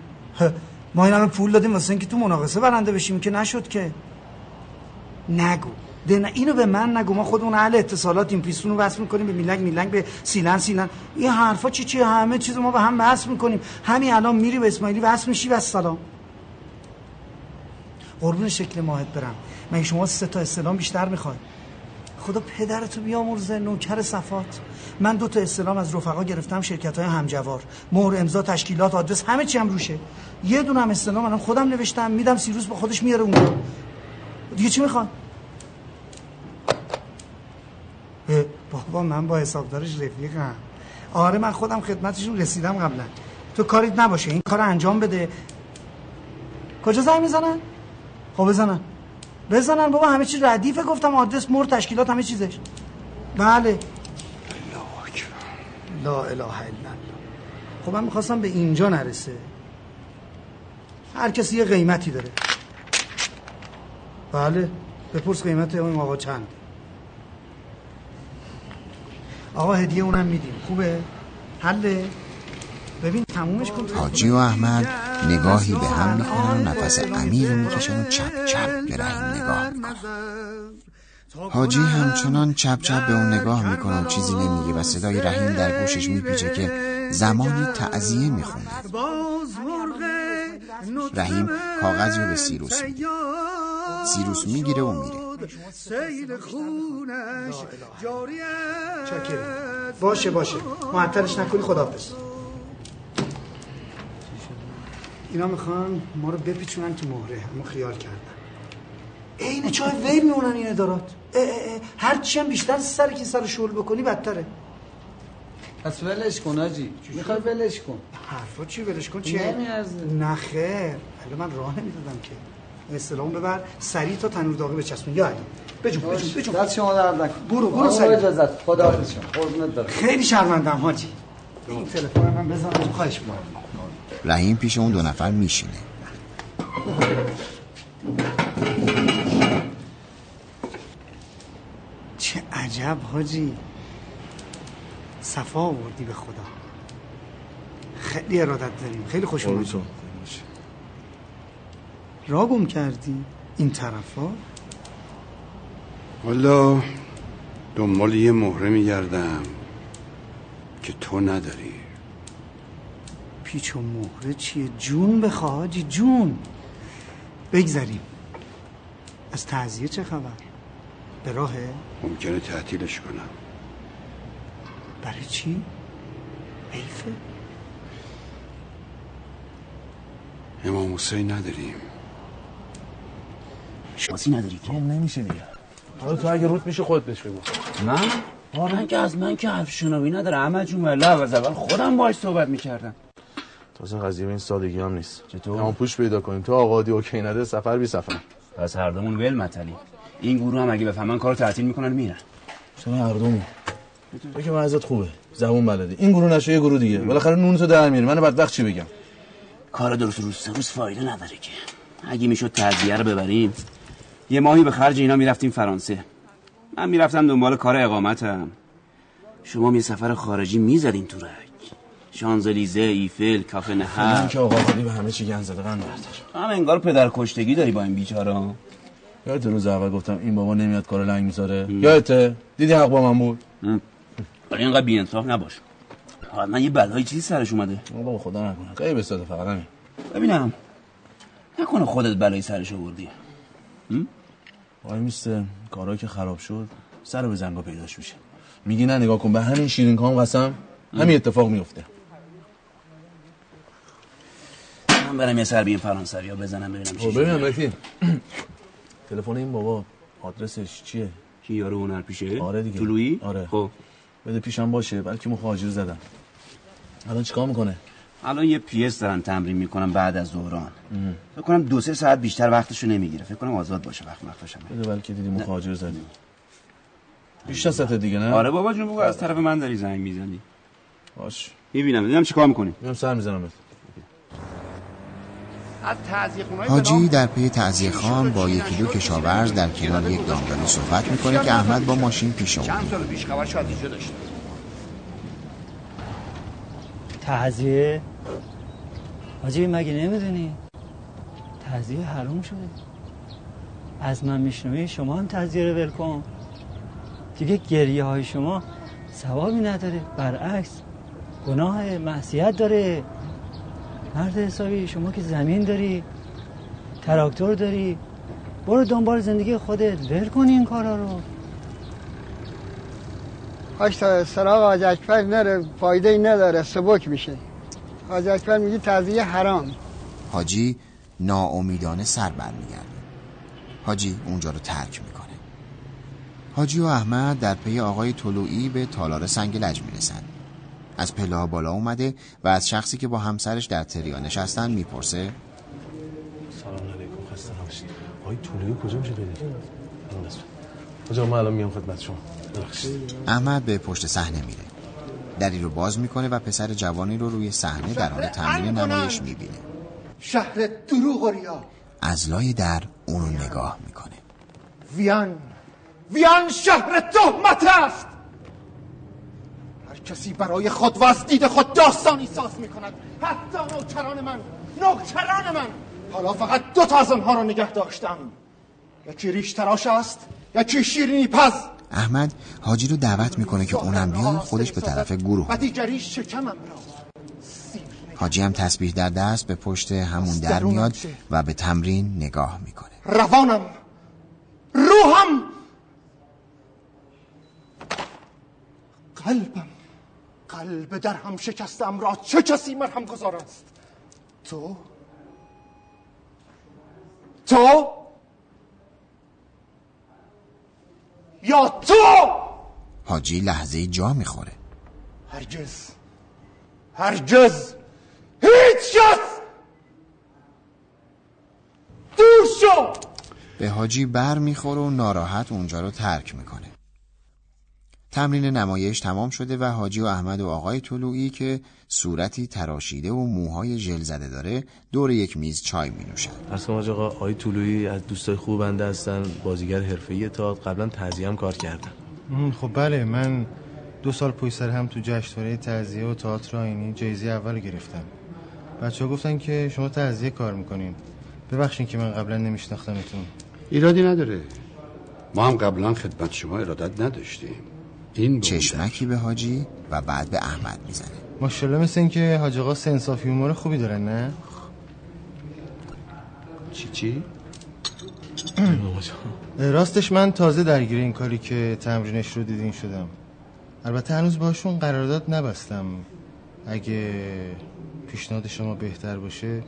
ما این همه پول دادیم واسه اینکه تو مناقصه برنده بشیم که نشد که. نگو. ده نه اینو به من نگو. ما خودمون اهل اتصالاتیم پیستون رو وصل می‌کنیم به میلنگ میلنگ به سیلن سیلن. این حرفا چی چی؟ همه چیز ما به هم وصل می‌کنیم. همین الان میری به اسماعیلی وصل میشی. و سلام. قربون شکل ماهت برم. من شما سه تا استلام بیشتر می‌خواد خدا پدرتو بیامرزه نوکر صفات. من دو تا استلام از رفقا گرفتم شرکت های همجوار. مهر امضا تشکیلات آدرس همه چی هم روشه. یه دونه هم استلام الان خودم نوشتم میدم سیروس با خودش میاره اونجا. دیگه چی می‌خوان؟ بابا من با حسابدارش رفیقم. آره من خودم خدمتشون رسیدم قبلا. تو کاریت نباشه این کار انجام بده. کجا زنگ می‌زنن؟ خب بزنن. بزنن بابا همه چی ردیفه گفتم آدرس مر تشکیلات همه چیزش. بله. لا اله الا الله. خب من می‌خواستم به اینجا نرسه. هر کسی یه قیمتی داره. بله. بپرس قیمت اون آقا چند. آقا هدیه اونم میدیم. خوبه؟ حله؟ ببین تمومش کن. حاجی و احمد نگاهی به هم می‌کنن و نفس عمیق رو می‌کشن و چپ چپ به رحیم نگاه می‌کنن. حاجی همچنان چپ چپ به اون نگاه می‌کنه و چیزی نمیگه و صدای رحیم در گوشش میپیچه که زمانی تعذیه می‌خونه. رحیم کاغذی رو به سیروس میده. سیروس می‌گیره و میره. چاکره باشه باشه. معطلش نکنی خداحافظ. اینا می‌خوان ما رو بپیچونن تو مهره. اما خیال کردن عین چای وی میمونن این ادارات؟ هر چیم بیشتر سر که سر شغل بکنی بدتره. پس ولش کن آجی. می‌خوای ولش کن. حرفا چی ولش کن؟ چیه نمیارزه. نه خیر. من راه نمی‌دادم که. اصطلاحون ببر. سریع تا تنور داغی بچسبون. یا علی بجون بجون بجون دست شما در نکن برو برو سریع. اجازت. خدا حافظ قربونت دارم خیلی شرمندم حاجی. این تلفن من بزن. خواهش می‌کنم. رحیم پیش اون دو نفر میشینه. چه عجب حاجی. صفا آوردی به خدا. خیلی ارادت داریم. خیلی خوش اومد را گم کردی این طرفا؟ والا دنبال یه مهره میگردم که تو نداری. پیچ و مهره چیه؟ جون بخواهی جون. بگذریم. از تعذیه چه خبر؟ به راهه؟ ممکنه تعطیلش کنم. برای چی؟ حیفه. امام حسین نداریم. شاسی نداری که؟ نمیشه دیگه. حالا تو اگه روت میشه خودت بهش بگو. من آره که از من که حرف شنوی نداره احمد جون ولی از اول خودم باش صحبت می‌کردم. تازه قضیه این سادگی هم نیست. چطور؟ اما پوش پیدا کنیم. تو آقادی اوکی نده سفر بی سفر. پس هر دومون ول متلی. این گروه هم اگه بفهمن کارو تعطیل می‌کنن میرن. چرا هر دومون؟ تو که ازت خوبه. زبون بلدی. این گروه نشه یه گروه دیگه. بالاخره نون تو در میاری من بدبخت چی بگم؟ کار درست روز سه روز فایده نداره که. اگه می‌شد تعزیه رو ببریم. یه ماهی به خرج اینا می‌رفتیم فرانسه. من می‌رفتم دنبال کار اقامتم. شما یه سفر خارجی می‌زدین تو رک شانزلیزه ایفل کافه نهر. که آقا خالی به همه چی گن زده قند بردار. هم انگار پدر کشتگی داری با این بیچارا یادت روز اول گفتم این بابا نمیاد کار لنگ می‌ذاره. یادته دیدی حق با من بود؟ ولی اینقدر بی‌انصاف نباش. من یه بلایی چیزی سرش اومده. بابا خدا نکنه. خیلی بساده فقط همین. ببینم. نکنه خودت بلایی سرش آوردی. وای میسته کارا که خراب شد سر به زنگا پیداش میشه. میگی نه نگاه کن به همین شیرین کام قسم همین اتفاق میفته من برم یه سر به این فرانسوی ها بزنم ببینم چی ببینم مهدی تلفن این بابا آدرسش چیه؟ کی یارو هنر پیشه آره دیگه. طلویی آره. خب. بده پیشم باشه بلکه مخاجر زدم. الان چیکار می‌کنه؟ الان یه پیس دارن تمرین می‌کنم بعد از ظهران فکر کنم دو سه ساعت بیشتر وقتشو نمی‌گیره. فکر کنم آزاد باشه وقت وقتشم بده بلکه دیدی مخاجر زدی. بیشتر سطح دیگه نه؟ آره بابا جون بگو از طرف من داری زنگ می‌زنی. باش. می‌بینم. ببینم چیکار می‌کنی؟ میام سر می‌زنم بهت. حاجی در پی تعذیه خان با یکی دو کشاورز در کنار یک دامداری صحبت می‌کنه که احمد با ماشین پیش چند اومده سال پیش خبر تعذیه حاجی مگه نمی‌دونی؟ تعذیه حروم شده. از من میشنوی شما هم تعذیه رو ول کن. دیگه گریه های شما ثوابی نداره. برعکس گناه معصیت داره. مرد حسابی شما که زمین داری تراکتور داری برو دنبال زندگی خودت ول کن این کارا رو. تا سراغ حاج اکبر نره فایده ای نداره سبک میشه. حاج اکبر میگه تزیه حرام. حاجی ناامیدانه سر برمیگرده. حاجی اونجا رو ترک می‌کنه. حاجی و احمد در پی آقای طلوعی به تالار سنگ لج می‌رسن از پله ها بالا اومده و از شخصی که با همسرش در تریا نشستن می‌پرسه. سلام علیکم خسته نباشید. آقای طلوعی کجا میشه پیدا کرد کجا؟ ما الان میام خدمت شما. احمد به پشت صحنه میره. دری رو باز می‌کنه و پسر جوانی رو روی صحنه در حال تمرین نمایش می‌بینه. شهر دروغ و ریا. از لای در اونو نگاه می‌کنه. ویان ویان شهر تهمت است. کسی برای خود و از دید خود داستانی ساز می کند حتی نوکران من نوکران من. حالا فقط دو تا از آنها را نگه داشتم. یکی ریش تراش است یکی شیرینی پز. احمد حاجی رو دعوت می‌کنه که اونم بیاد خودش به طرف گروه. و دیگری شکمم را. حاجی هم تسبیح در دست به پشت همون در میاد و به تمرین نگاه می‌کنه. روانم. روحم. قلبم. قلب در هم شکستم را. چه کسی مرهم گذار است؟ تو؟ تو؟ یا تو؟ حاجی لحظه جا می‌خوره. هرگز. هرگز. هیچ کس! دور شو! به حاجی بر می‌خوره و ناراحت اونجا رو ترک می‌کنه. تمرین نمایش تمام شده و حاجی و احمد و آقای طلوعی که صورتی تراشیده و موهای ژل زده داره دور یک میز چای می نوشن ارز آقا آقای طلوعی از دوستای خوب بنده هستن بازیگر حرفه‌ای تا قبلا تعزیه هم کار کردن. خب بله من دو سال پشت سر هم تو جشنواره تعزیه و تئاتر آینی جایزه اول گرفتم. بچه ها گفتن که شما تعزیه کار می‌کنین. ببخشین که من قبلا نمیشناختمتون. ایرادی نداره. ما هم قبلا خدمت شما ارادت نداشتیم. این چشمکی به حاجی و بعد به احمد می‌زنه. ماشاءالله مثل این که حاج آقا سنسافی هومور خوبی دارن نه؟ چی چی؟ راستش من تازه درگیر این کاری که تمرینش رو دیدین شدم. البته هنوز باشون قرارداد نبستم. اگه پیشنهاد شما بهتر باشه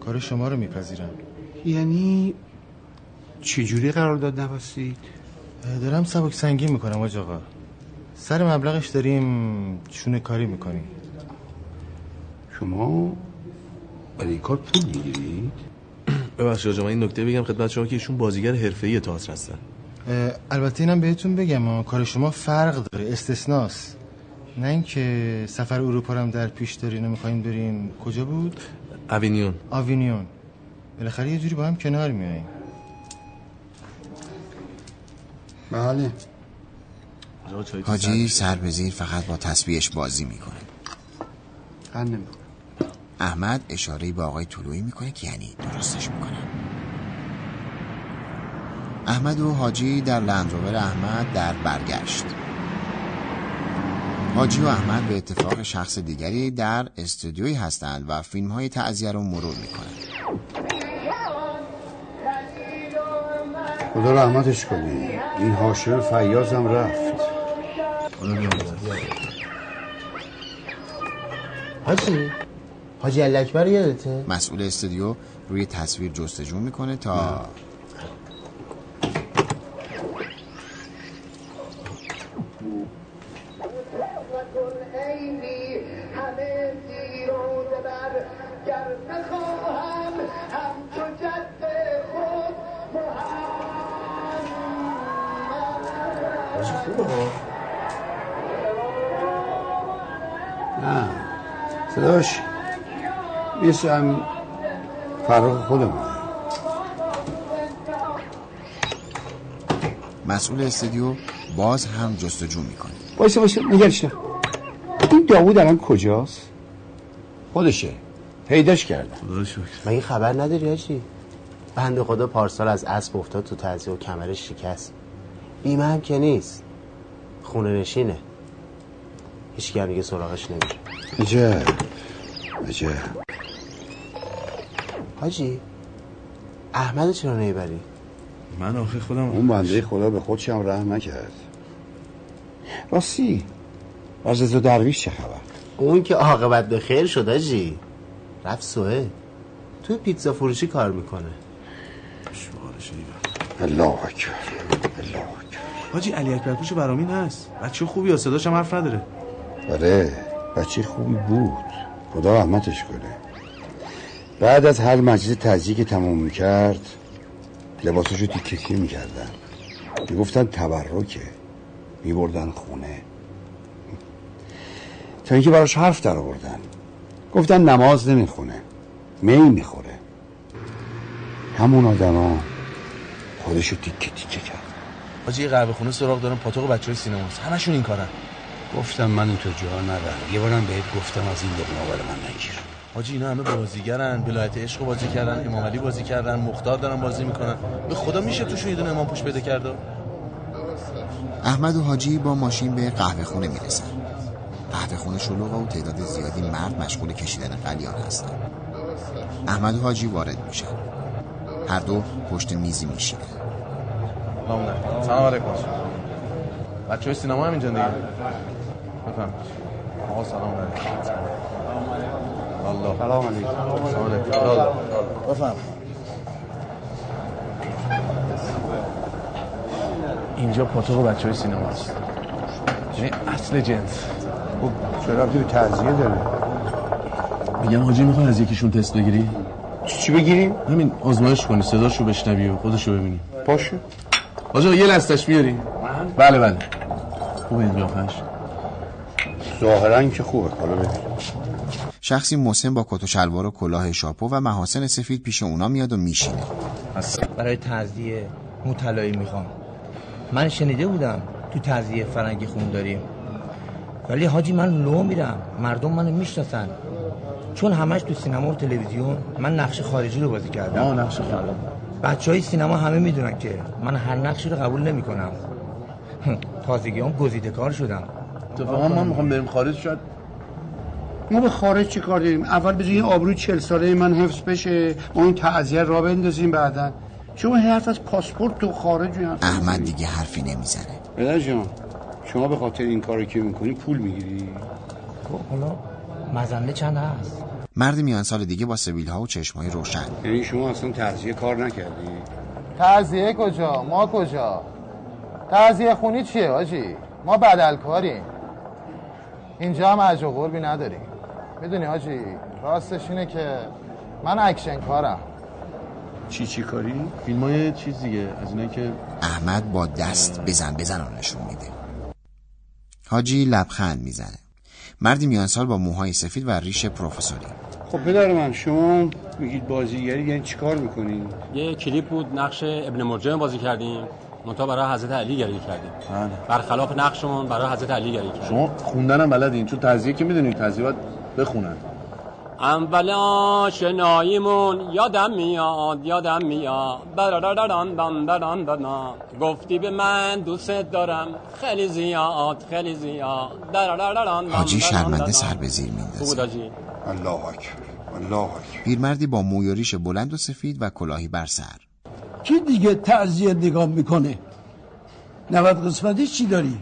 کار شما رو میپذیرم. یعنی چجوری قرارداد نبستید؟ دارم سبک سنگین می‌کنم آج آقا سر مبلغش داریم چونه کاری می‌کنیم. شما برای این کار پول می‌گیرید؟ ببخشید آجا من این نکته بگم خدمت شما که ایشون بازیگر حرفه‌ای تئاتر هستن. البته اینم بهتون بگم کار شما فرق داره استثناست. نه اینکه سفر اروپا هم در پیش دارین و می‌خواین برین. کجا بود؟ آوینیون. آوینیون. بالاخره یه جوری با هم کنار میایین بله. حاجی سر به زیر فقط با تسبیحش بازی می‌کنه. احمد اشاره با آقای طلوعی می‌کنه که یعنی درستش می‌کنه. احمد و حاجی در لندروور احمد در برگشت. حاجی و احمد به اتفاق شخص دیگری در استودیوی هستند و فیلم های تعذیه رو مرور می‌کنند خدا رحمتش کنی این حاشر فیازم رفت. حاجی حاجی الاکبر یادته؟ مسئول استودیو روی تصویر جستجو می‌کنه تا مثل هم فرق خودمون. مسئول استودیو باز هم جستجو می‌کنه. وایسه وایسه نگرش این داوود الان کجاست؟ خودشه. پیداش کردم مگه خبر نداری هاجی بنده خدا پارسال از اسب افتاد تو تعزیه و کمرش شکست. بیمه هم که نیست. خونه نشینه هیچ هم دیگه سراغش نمیره. عجب. عجب حاجی احمد چرا نیبری؟ من آخه خودم اون بنده خدا به خودش هم رحم نکرد. راستی از رضا درویش چه خبر؟ اون که عاقبت به خیر شد حاجی. رفت سوه توی پیتزا فروشی کار می‌کنه. الله اکبر الله حاجی علی اکبر پوش برامین هست بچه خوبی ها صداش هم حرف نداره. بله بچه خوبی بود. خدا رحمتش کنه. بعد از هر مجلس تزییه که تموم می‌کرد لباساشو تیکه می‌کردن. می‌گفتن تبرکه. میبردن خونه. تا اینکه براش حرف در آوردن گفتن نماز نمی‌خونه. می می‌خوره. همون آدما خودشو تیکه تیکه کرد حاجی قهوه خونه سراغ دارم. پاتوق بچه های سینماست. همشون این کارن. گفتم من اینطور جا نرم یه بارم بهت گفتم از این لقمه برای من نگیر. حاجی اینا همه بازیگرن. ولایت عشق بازی کردن امام علی بازی کردن مختار دارن بازی می‌کنن. به خدا میشه توشون یه دونه امام پوش بده کرده؟ احمد و حاجی با ماشین به قهوه خونه می‌رسن. قهوه خونه شلوغ و تعداد زیادی مرد مشغول کشیدن قلیان هستن. احمد و حاجی وارد میشن. هر دو پشت میزی میشینن. سلام علیکم. بچه های سینما همینجا دیگه؟ بفهم آقا سلام علیکم. الله. سلام علیکم. سلام اینجا پاتوق بچه های سینما است. یعنی اصل جنس. خب چرا رفتی به تعذیه داره؟ میگم حاجی می‌خوای از یکیشون تست بگیری؟ چی بگیری؟ همین آزمایش کنی صداشو بشنوی و خودشو ببینی. پاشو حاجی یه لستش میاری؟ من؟ بله بله. خوبه اینجا ظاهرا که خوبه. حالا ببین. شخصی مسن با کت و شلوار و کلاه شاپو و محاسن سفید پیش اونا میاد و میشینه. برای تعذیه مو طلایی می‌خوام. من شنیده بودم تو تعذیه فرنگی خون داریم. ولی حاجی من لو میرم. مردم منو می‌شناسن. چون همش تو سینما و تلویزیون من نقش خارجی رو بازی کردم. آه نقش خارجی. بچه های سینما همه می‌دونن که من هر نقشی رو قبول نمی‌کنم. تازگی هم گزیده کار شدم. اتفاقا ما می‌خوام بریم خارج شاید ما به خارج چی کار داریم؟ اول بذار این آبروی چل ساله من حفظ بشه. ما این تعذیه را بندازیم بعدا. شما حرف از پاسپورت تو خارج و احمد دیگه حرفی نمی‌زنه. پدر جان شما به خاطر این کاری که می‌کنی پول می‌گیری؟ خب حالا مزنه چند هست؟ مرد میان سال دیگه با سبیل ها و چشم های روشن. یعنی شما اصلا تعذیه کار نکردی؟ تعذیه کجا؟ ما کجا؟ تعذیه خونی چیه آجی؟ ما بدلکاریم. اینجا هم عجو قربی نداریم. می‌دونی حاجی راستش اینه که من اکشن کارم. چی چی کاری؟ فیلم های چیز دیگه از اینه که احمد با دست بزن بزن رو نشون میده. حاجی لبخند می‌زنه. مردی میان سال با موهای سفید و ریش پروفسوری. خب پدر من شما میگید بازیگری یعنی چیکار می‌کنین؟ یه کلیپ بود نقش ابن ملجم بازی کردیم. منتها برای حضرت علی گریه کردیم. بله. برخلاف نقشمون برای حضرت علی گریه کردیم. شما خوندنم بلدین؟ چون تعذیه که می‌دونید تعذیه باید بخونن. اول آشناییمون یادم میاد یادم میاد. برادران دان دان دان گفتی به من دوست دارم. خیلی زیاد خیلی زیاد. حاجی شرمنده سر به زیر میندازه الله اکبر الله اکبر. پیرمردی با موی و ریش بلند و سفید و کلاهی بر سر. کی دیگه تعذیه نگاه می‌کنه؟ نود قسمتی چی داری؟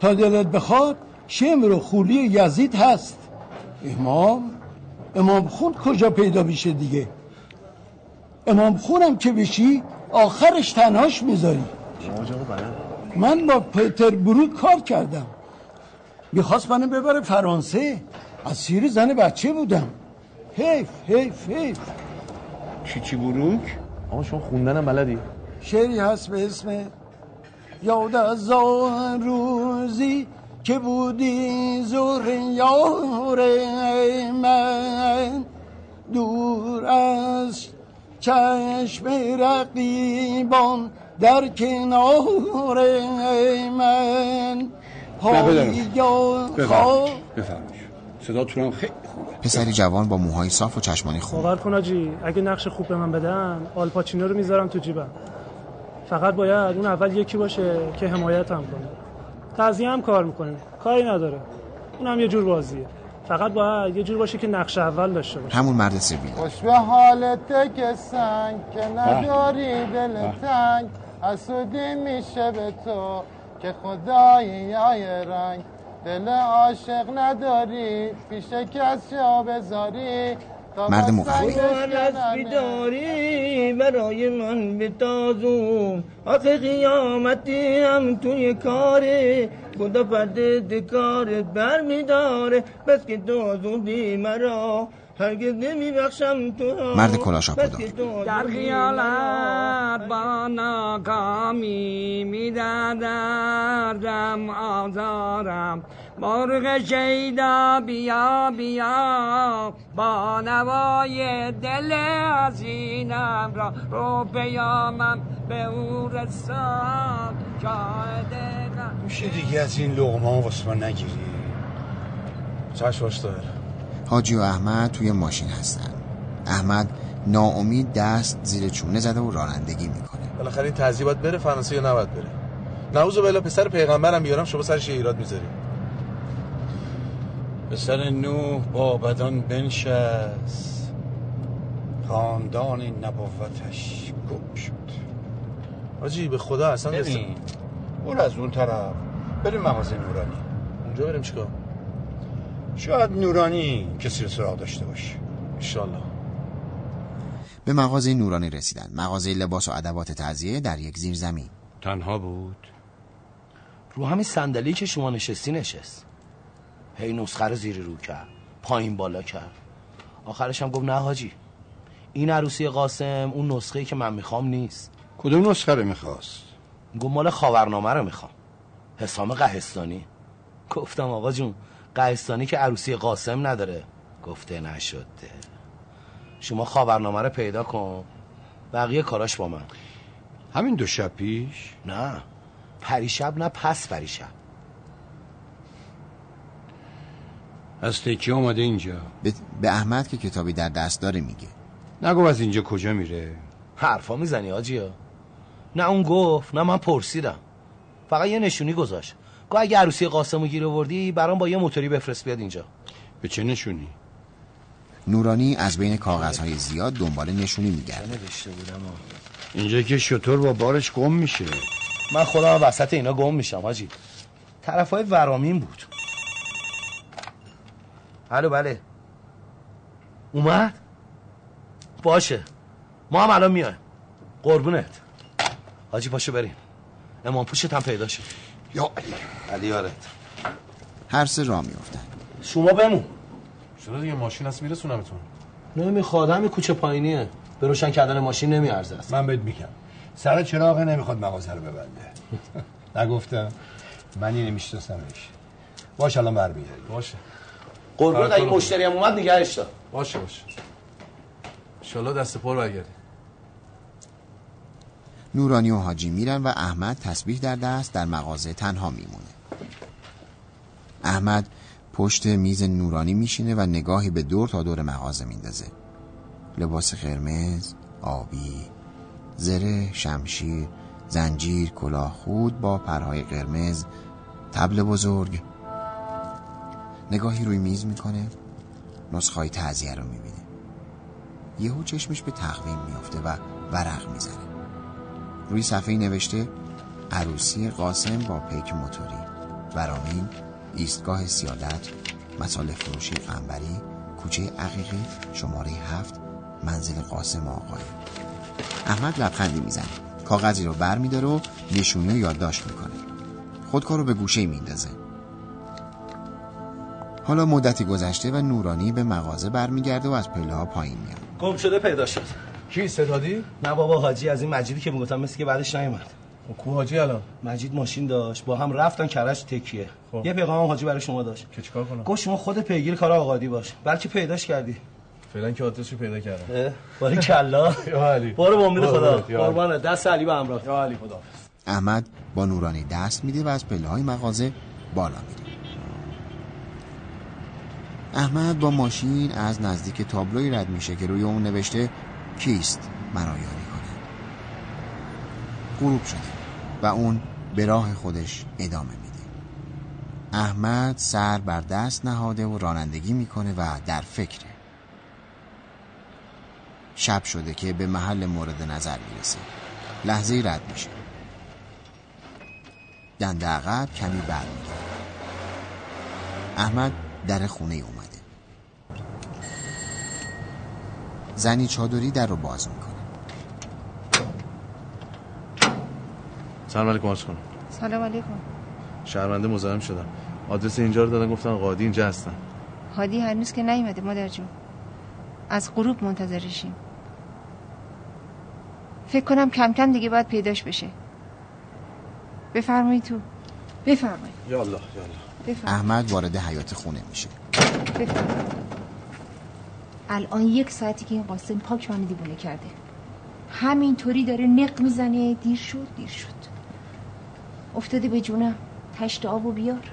تا دلت بخواد شمر و خولی یزید هست. امام امام خون کجا پیدا میشه دیگه؟ امام خونم که بشی آخرش تنهاش می‌ذاری. من با پتر برو کار کردم. می‌خواست منو ببره فرانسه. از سیر زن بچه بودم. حیف حیف حیف. چی بروک؟ آقا شما خوندنم بلدی؟ شعری هست به اسم یاد از آن روزی که بودی زور یار من. دور از چشم رقیبان در کنار من. پایا بفرمایش صداتون هم خیلی خوبه. پسری جوان با موهای صاف و چشمانی خوب. باور کن آجی اگه نقش خوب به من بدن آلپاچینو رو می‌ذارم تو جیبم. فقط باید اون اول یکی باشه که حمایتم کنه. تعزیه هم کار می‌کنه کاری نداره. اونم یه جور بازیه. فقط باید یه جور باشه که نقش اول داشته باشه. همون مرد سیبیل خوش به حالت که سنگ که نداری دل تنگ. حسودی میشه به تو که خدایی یای رنگ. دل عاشق نداری پیش کس جا بذاری. مرد مخفی بیداری برای من بتازون. آخه قیامتی هم توی کاره خدا پرده دکارت بر میداره بس که تو زودی مرا هرگز نمیبخشم تو مرد کلاشا در خیالت با ناکامی میدادردم آزارم. مرغ شیدا بیا بیا. با نوای دل حسینم را رو پیامم به او رسان. شاهد میشه دیگه از این لغما واسه من نگیری. چشم داره. حاجی و احمد توی ماشین هستن. احمد ناامید دست زیر چونه زده و رانندگی می‌کنه. بالاخره این تعذیه باید بره فرانسه یا نباید بره. نعوذ بالله پسر پیغمبرم بیارم شما سرش ایراد می‌ذاری پسر نوح با بدان بنشست. خاندان نبوتش گم شد. آجی به خدا اصلا ببین برو از اون طرف. بریم مغازه نورانی. اونجا بریم چیکار؟ شاید نورانی کسی رو سراغ داشته باشه. انشالله به مغازه نورانی رسیدن. مغازه لباس و ادوات تعزیه در یک زیر زمین تنها بود. رو همین صندلی که شما نشستی نشست. هی نسخه رو زیر رو کرد. پایین بالا کرد. آخرش هم گفت نه حاجی. این عروسی قاسم اون نسخه که من می‌خوام نیست. کدوم نسخه رو می‌خواست؟ گفت مال خاورنامه رو می‌خوام. حسام قهستانی. گفتم آقا جون قهستانی که عروسی قاسم نداره. گفته نشده. شما خاورنامه رو پیدا کن. بقیه کاراش با من. همین دو شب پیش؟ نه. پریشب نه پس پریشب از تکی آمده اینجا. به, به احمد که کتابی در دست داره میگه. نگو از اینجا کجا میره. حرفا می‌زنی آجیا؟ نه اون گفت نه من پرسیدم. فقط یه نشونی گذاشت. گفت اگه عروسی قاسمو گیر آوردی برام با یه موتوری بفرست بیاد اینجا. به چه نشونی؟ نورانی از بین کاغذهای زیاد دنبال نشونی میگرده. بودم اینجا که شطور با بارش گم میشه. من خودم وسط اینا گم میشم حاجی طرف های ورامین بود. الو بله. اومد؟ باشه. ما هم الان میایم. قربونت. حاجی پاشو بریم. امام پوشت هم پیدا شد. یا علی علی یارت هر سه راه میافتن. شما بمون. چرا دیگه ماشین هست میرسونمتون؟ نمی‌خواد همین کوچه پایینیه. به روشن کردن ماشین نمیارزه. است من بهت میگم. سر چراغ نمی‌خواد مغازه رو ببنده. نگفتم. من اینو میشناسمش. باش الان برمیگردی باشه. قربونت اگه مشتری هم اومد نگهش دار. باشه باشه. انشالله دست پر برگردی. نورانی و حاجی میرن و احمد تسبیح در دست در مغازه تنها میمونه. احمد پشت میز نورانی میشینه و نگاهی به دور تا دور مغازه میندازه. لباس قرمز، آبی، زره، شمشیر، زنجیر، کلاه خود با پرهای قرمز، تبل بزرگ. نگاهی روی میز می‌کنه نسخای تعذیه رو می‌بینه. یهو چشمش به تقویم میافته و ورق می‌زنه. روی صفحه نوشته عروسی قاسم با پیک موتوری. ورامین ایستگاه سیادت مسال فروشی قنبری کوچه عقیقی شماره هفت منزل قاسم آقایی. احمد لبخندی می‌زنه. کاغذی رو بر میداره و نشونی رو یادداشت می‌کنه. خودکار رو به گوشه میندازه. حالا مدتی گذشته و نورانی به مغازه برمیگرده و از پله ها پایین میاد. گم شده پیدا شد. کی ستادی؟ نه بابا حاجی از این مجیدی که می‌گفتم مثل که بعدش نیومد. کو حاجی الان؟ مجید ماشین داشت با هم رفتن کرج تکیه. یه پیغام حاجی برای شما داشت. که چیکار کنم؟ گفت شما خود پیگیر کار آقادی باش. بلکه پیداش کردی. فعلا که آدرسشو پیدا کردم. باری کلا. یا علی. برو با امید خدا. قربانت. دست علی به همراه. یا علی خدا احمد با نورانی دست میده و از پله های مغازه بالا میره. احمد با ماشین از نزدیک تابلوی رد میشه که روی اون نوشته کیست مرا یاری کنه غروب شده و اون به راه خودش ادامه میده احمد سر بر دست نهاده و رانندگی می‌کنه و در فکره. شب شده که به محل مورد نظر می‌رسه لحظه رد میشه. دنده عقب کمی برمیگرده. احمد در خونه اومده زنی چادری در رو باز می‌کنه. سلام علیکم کنم. سلام علیکم. شهرونده مزاحم شدم. آدرس اینجا رو دادن گفتن قاضی اینجا هستن. هادی هنوز که نیومده مادر جون. از غروب منتظرشیم. فکر کنم کم کم دیگه باید پیداش بشه. بفرمایید تو. بفرمایید. یا الله یا الله. احمد وارد حیات خونه میشه. بفرمایید. الان یک ساعتی که این قاسم پاک منو دیوونه کرده. همینطوری داره نق می‌زنه. دیر شد دیر شد. افتاده به جونم. تشت آب و بیار.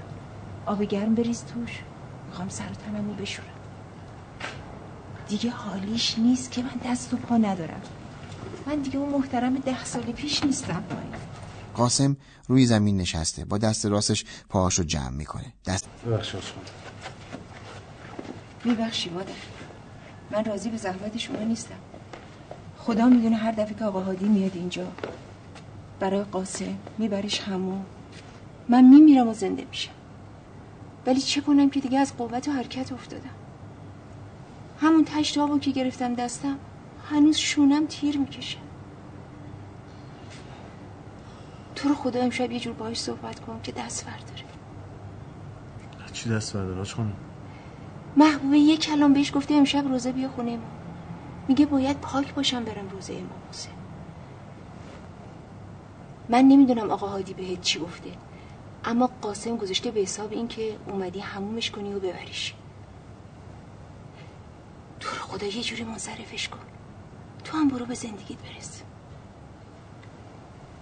آب گرم بریز توش. می‌خوام سر و تنمو بشورم. دیگه حالیش نیست که من دست و پا ندارم. من دیگه اون محترم ده سال پیش نیستم. قاسم روی زمین نشسته. با دست راستش پاهاشو جمع می‌کنه. دست ببخشید مادر. من راضی به زحمت شما نیستم. خدا می‌دونه هر دفعه که آقا هادی میاد اینجا برای قاسم میبرش همون من میمیرم و زنده میشم. ولی چه کنم که دیگه از قوت و حرکت افتادم. همون تشت آبو که گرفتم دستم هنوز شونم تیر می‌کشه. تو رو خدا امشب یه جور باهاش صحبت کن که دست داره چی دست برداره؟ خانم؟ محبوبه یه کلام بهش گفته امشب روزه بیا خونه ما. میگه باید پاک باشم برم روزه امام حسین من نمی‌دونم آقا هادی بهت چی گفته. اما قاسم گذاشته به حساب این که اومدی همومش کنی و ببریش. تو رو خدا یه جوری منصرفش کن. تو هم برو به زندگیت برس.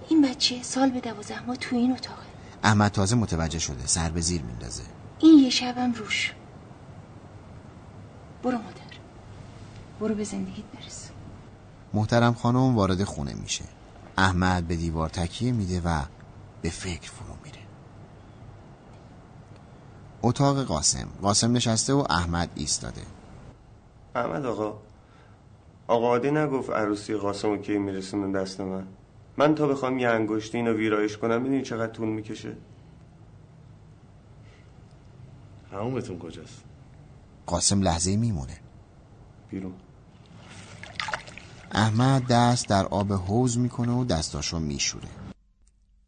این بچه سال به دوازه ما تو این اتاقه. احمد تازه متوجه شده سر به زیر میندازه. این یه شبم روش. برو مادر. برو به زندگیت برس. محترم خانم وارد خونه میشه. احمد به دیوار تکیه میده و به فکر فرو میره. اتاق قاسم. قاسم نشسته و احمد ایستاده. احمد آقا آقا عادی نگفت عروسی قاسم کی میرسونه دست من. من تا بخوام یه انگشتی اینو ویرایش کنم ببینید چقدر طول می‌کشه؟ همومتون کجاست؟ قاسم لحظه میمونه. بیرون. احمد دست در آب حوز می‌کنه و دستاشو میشوره.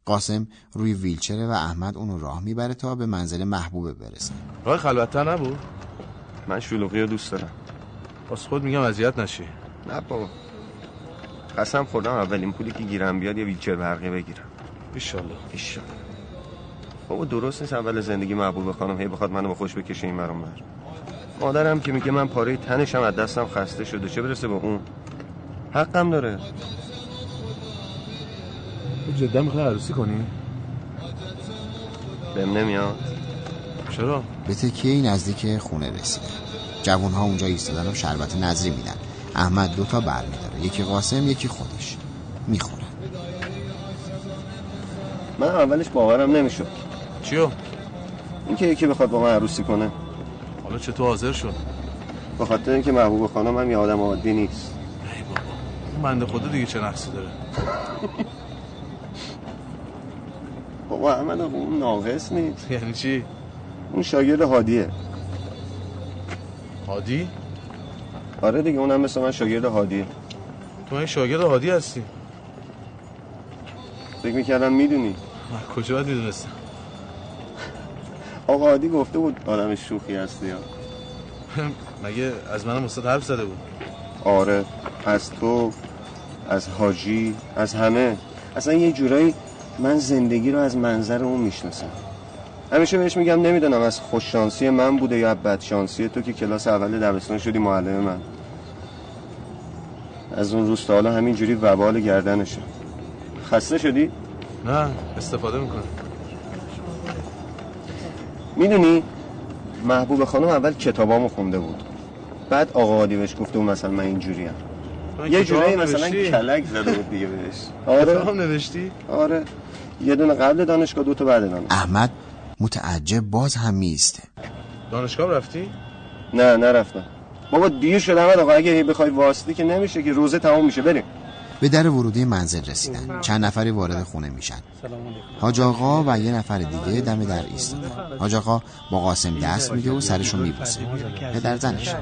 قاسم روی ویلچره و احمد اونو راه می‌بره تا به منزل محبوبه برسه. راه خلوتتر نبود؟ من شلوغی رو دوست دارم. باز خود میگم اذیت نشی. نه بابا. قسم خوردم اولین پولی که گیرم بیاد یه ویلچر برقی بگیرم. ایشالله. ایشالله. بابا درست نیست اول زندگی محبوب خانم. هی بخواد منو به خوش بکشه این برام بر مادرم که میگه من پاره تنشم از دستم خسته شده. چه برسه به اون؟ حقم داره. تو جدا می‌خوای عروسی کنی؟ بهم نمیاد. چرا؟ به تکیه نزدیک خونه رسیده. جوون ها اونجا ایستادن و شربت نظری میدن. احمد دوتا بر میداره. یکی قاسم یکی خودش. می‌خورن. من اولش باورم نمی‌شد. چیو؟ اینکه یکی بخواد با من عروسی کنه. حالا چطور حاضر شد؟ به خاطر اینکه محبوب خانم هم یه آدم عادی نیست ای بابا اون بنده خدا دیگه چه نقصی داره بابا احمد اون ناقص نیست یعنی چی؟ اون شاگرد هادیه هادی؟ آره دیگه اونم مثل من شاگرد هادیه تو این شاگرد هادی هستی؟ فکر می‌کردم می‌دونی من کجا باید می‌دونستم آقا هادی گفته بود آدم شوخی هستی یا. مگه از منم استاد حرف زده بود؟ آره از تو از حاجی از همه. اصلا یه جورایی من زندگی رو از منظر اون می‌شناسم. همیشه بهش میگم نمی‌دونم از خوششانسی من بوده یا بدشانسی تو که کلاس اول دبستان شدی معلم من. از اون روز تا حالا همینجوری وبال گردنشه. خسته شدی؟ نه استفاده می‌کنه می‌دونی؟ محبوب خانم اول کتابامو خونده بود. بعد آقا عادی بهش گفته اون مثلا من اینجوری هم. یه جورایی مثلا کلک زده بود دیگه بهش. آره. هم نوشتی؟ آره. یه دونه قبل دانشگاه دو تا بعد دانشگاه. احمد متعجب باز هم میسته دانشگاه رفتی؟ نه نرفتم. بابا دیر شده احمد آقا اگه بخوای واسطی که نمیشه که روزه تموم میشه بریم. به در ورودی منزل رسیدن. چند نفری وارد خونه میشن. حاج آقا و یه نفر دیگه دم در ایستادن. حاج آقا با قاسم دست میده و سرشو میبوسه. پدر زنش.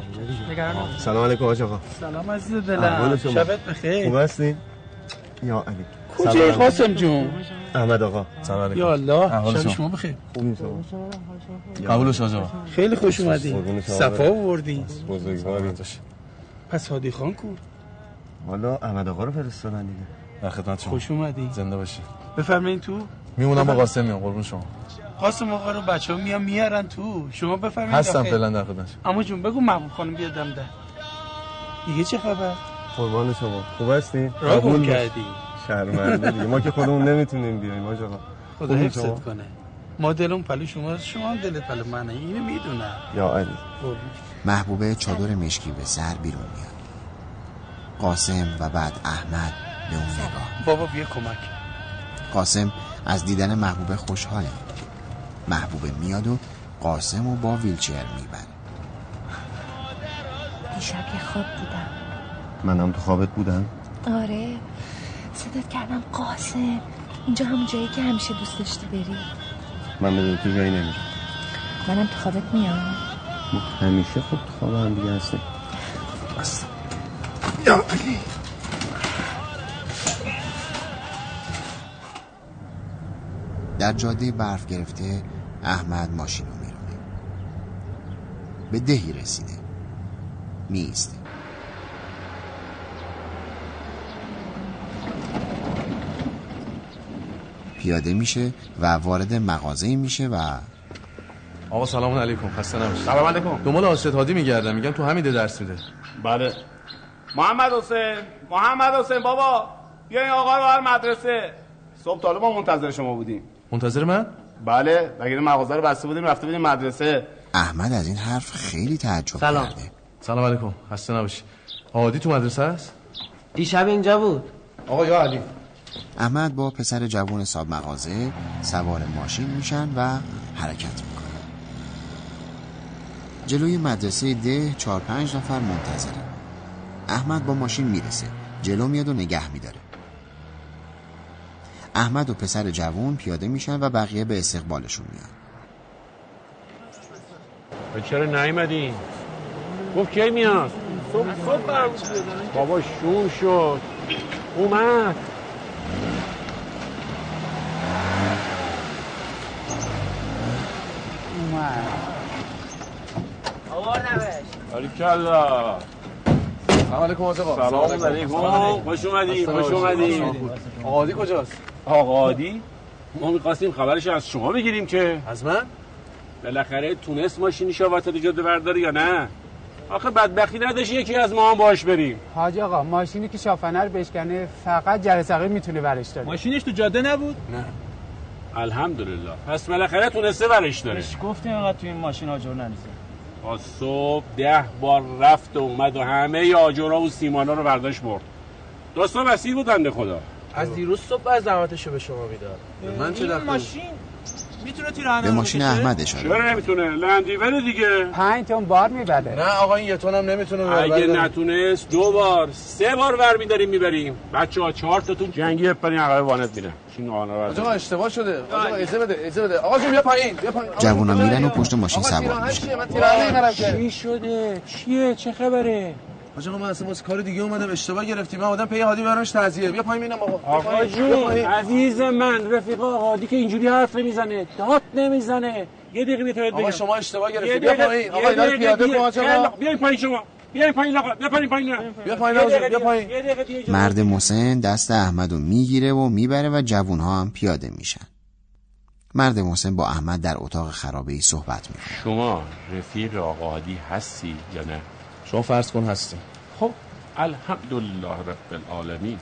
سلام علیکم حاج آقا. سلام عزیز دلم. شبت بخیر. خوب هستین؟ یا علی. کجای قاسم جون. احمد آقا. سلام علیکم. یا الله. شب شما. بخیر. خوبین شما. قبول شما. آقا خیلی خوش اومدین. صفا آوردین. بزرگواری پس هادی خان کو؟ حالا احمد آقا رو فرستادن دیگه. در خدمت شما. خوش اومدی. زنده باشی. بفرمایید تو. میمونم با قاسم میام قربون شما. قاسم آقا رو بچه ها میان میارن تو. شما بفرمایید هستم فعلا در خدمت اما جون بگو محبوب خانم بیادم ده دیگه چه خبر؟ قربان شما. خوب هستی؟ گم کردی. شرمنده دیگه. ما که خودمون نمی‌تونیم بیایم آقا خدا حفظت کنه. ما دلم پلو شما شما هم دلت پلو. منه. اینو می‌دونم. یا علی. محبوبه چادر مشکی به سر بیرون میاد. قاسم و بعد احمد به اون نگاه. بابا بیا کمک. قاسم از دیدن محبوبه خوشحاله. محبوبه میاد و قاسم و با ویلچر می‌بره. دیشب یه خواب دیدم منم تو خوابت بودم؟ آره. صدات کردم قاسم اینجا همون جایی که همیشه دوست داشتی بری. من بدون تو جایی نمیرم. منم تو خوابت میام. همیشه خود تو خواب هم دیگه در جاده برف گرفته احمد ماشین رو میرونه به دهی رسیده. میسته پیاده میشه و وارد مغازه میشه و آقا سلام علیکم. خسته نباشید. سلام علیکم. دنبال آستد هادی میگردم. میگن تو همین درس میده. بله. محمد حسین محمد حسین بابا بیا این آقا رو هر مدرسه. صبح طالب ما منتظر شما بودیم. منتظر من؟ بله مگه مغازه رو بسته بودیم رفته بودیم مدرسه. احمد از این حرف خیلی تعجب سلام. کرده. سلام علیکم. خسته نباشید هادی تو مدرسه است؟ دیشب اینجا بود. آقا یا علی. احمد با پسر جوان صاحب مغازه سوار ماشین میشن و حرکت می‌کنن. جلوی مدرسه ده چهار پنج نفر منتظرن. احمد با ماشین می‌رسه. جلو میاد و نگه میداره. احمد و پسر جوان پیاده میشن و بقیه به استقبالشون میان. چرا نیومدی؟ گفت کی میاد؟ صبح بابا شون شد. اومد. اومد. باریکلا سلام علیکم آقا. سلام علیکم. خوش اومدی خوش اومدی. آقا هادی کجاست؟ آقا هادی ما می‌خواستیم خبرش از شما بگیریم که از من؟ بالاخره تونست ماشینی واسه جاده برداره یا نه؟ آخه بدبختی نداشت یکی از ما هم باش بریم. حاج آقا ماشینی که شافنه رو بشکنه فقط جرثقیل می‌تونه برش داره. ماشینش تو جاده نبود؟ نه. الحمدلله. پس بالاخره تونسته برش داره. گفتیم اینقدر تو این ماشین آجر نریزه. تا صبح ده بار رفت و اومد و همه آجورا و سیمانا رو برداشت برد دوستا مسیر بود بنده خدا از دیروز صبح از زحمتشو به شما می‌داد من چه؟ ماشین می‌تونه تیر به ماشین احمد اشاره چرا نمی‌تونه؟ لندیور دیگه. پنج تن بار می‌بره. نه آقا این یه تون هم نمی‌تونه اگه ببره. نتونست دو بار سه بار ور میداریم می‌بریم. بچه ها چهار تاتون جنگی بپرین عقب وانت آنها رو آقا اشتباه شده. آقا اجازه بده اجازه بده. آقا جون بیا پایین بیا پایین. جوونا میرن و پشت ماشین سوار میشن چی شده؟ چیه؟ چه خبره؟ آقا من اصلا واسه کار دیگه اومدم اشتباه گرفتیم. من اومدم پی هادی برامش تعزیه. بیا پایین ببینم آقا بیا آقا. بیا جون. عزیز من رفیق آقادی که اینجوری حرف نمی‌زنه داد نمی‌زنه. یه دقیقه آقا بگم. شما اشتباه یه گرفتید بیا پایین. آقا اینا پیاده. کن آقا بیاین پایین شما. بیاین پایین آقا بیا پایین پایین. بیا پایین آقا بیا مرد محسن دست احمد رو می‌گیره و می‌بره و جوونها هم پیاده میشن. مرد محسن با احمد در اتاق خرابه ای صحبت می‌کنه. شما رفیق آقا هادی هستی یا نه؟ شما فرض کن هستی. خب الحمدلله رب العالمین.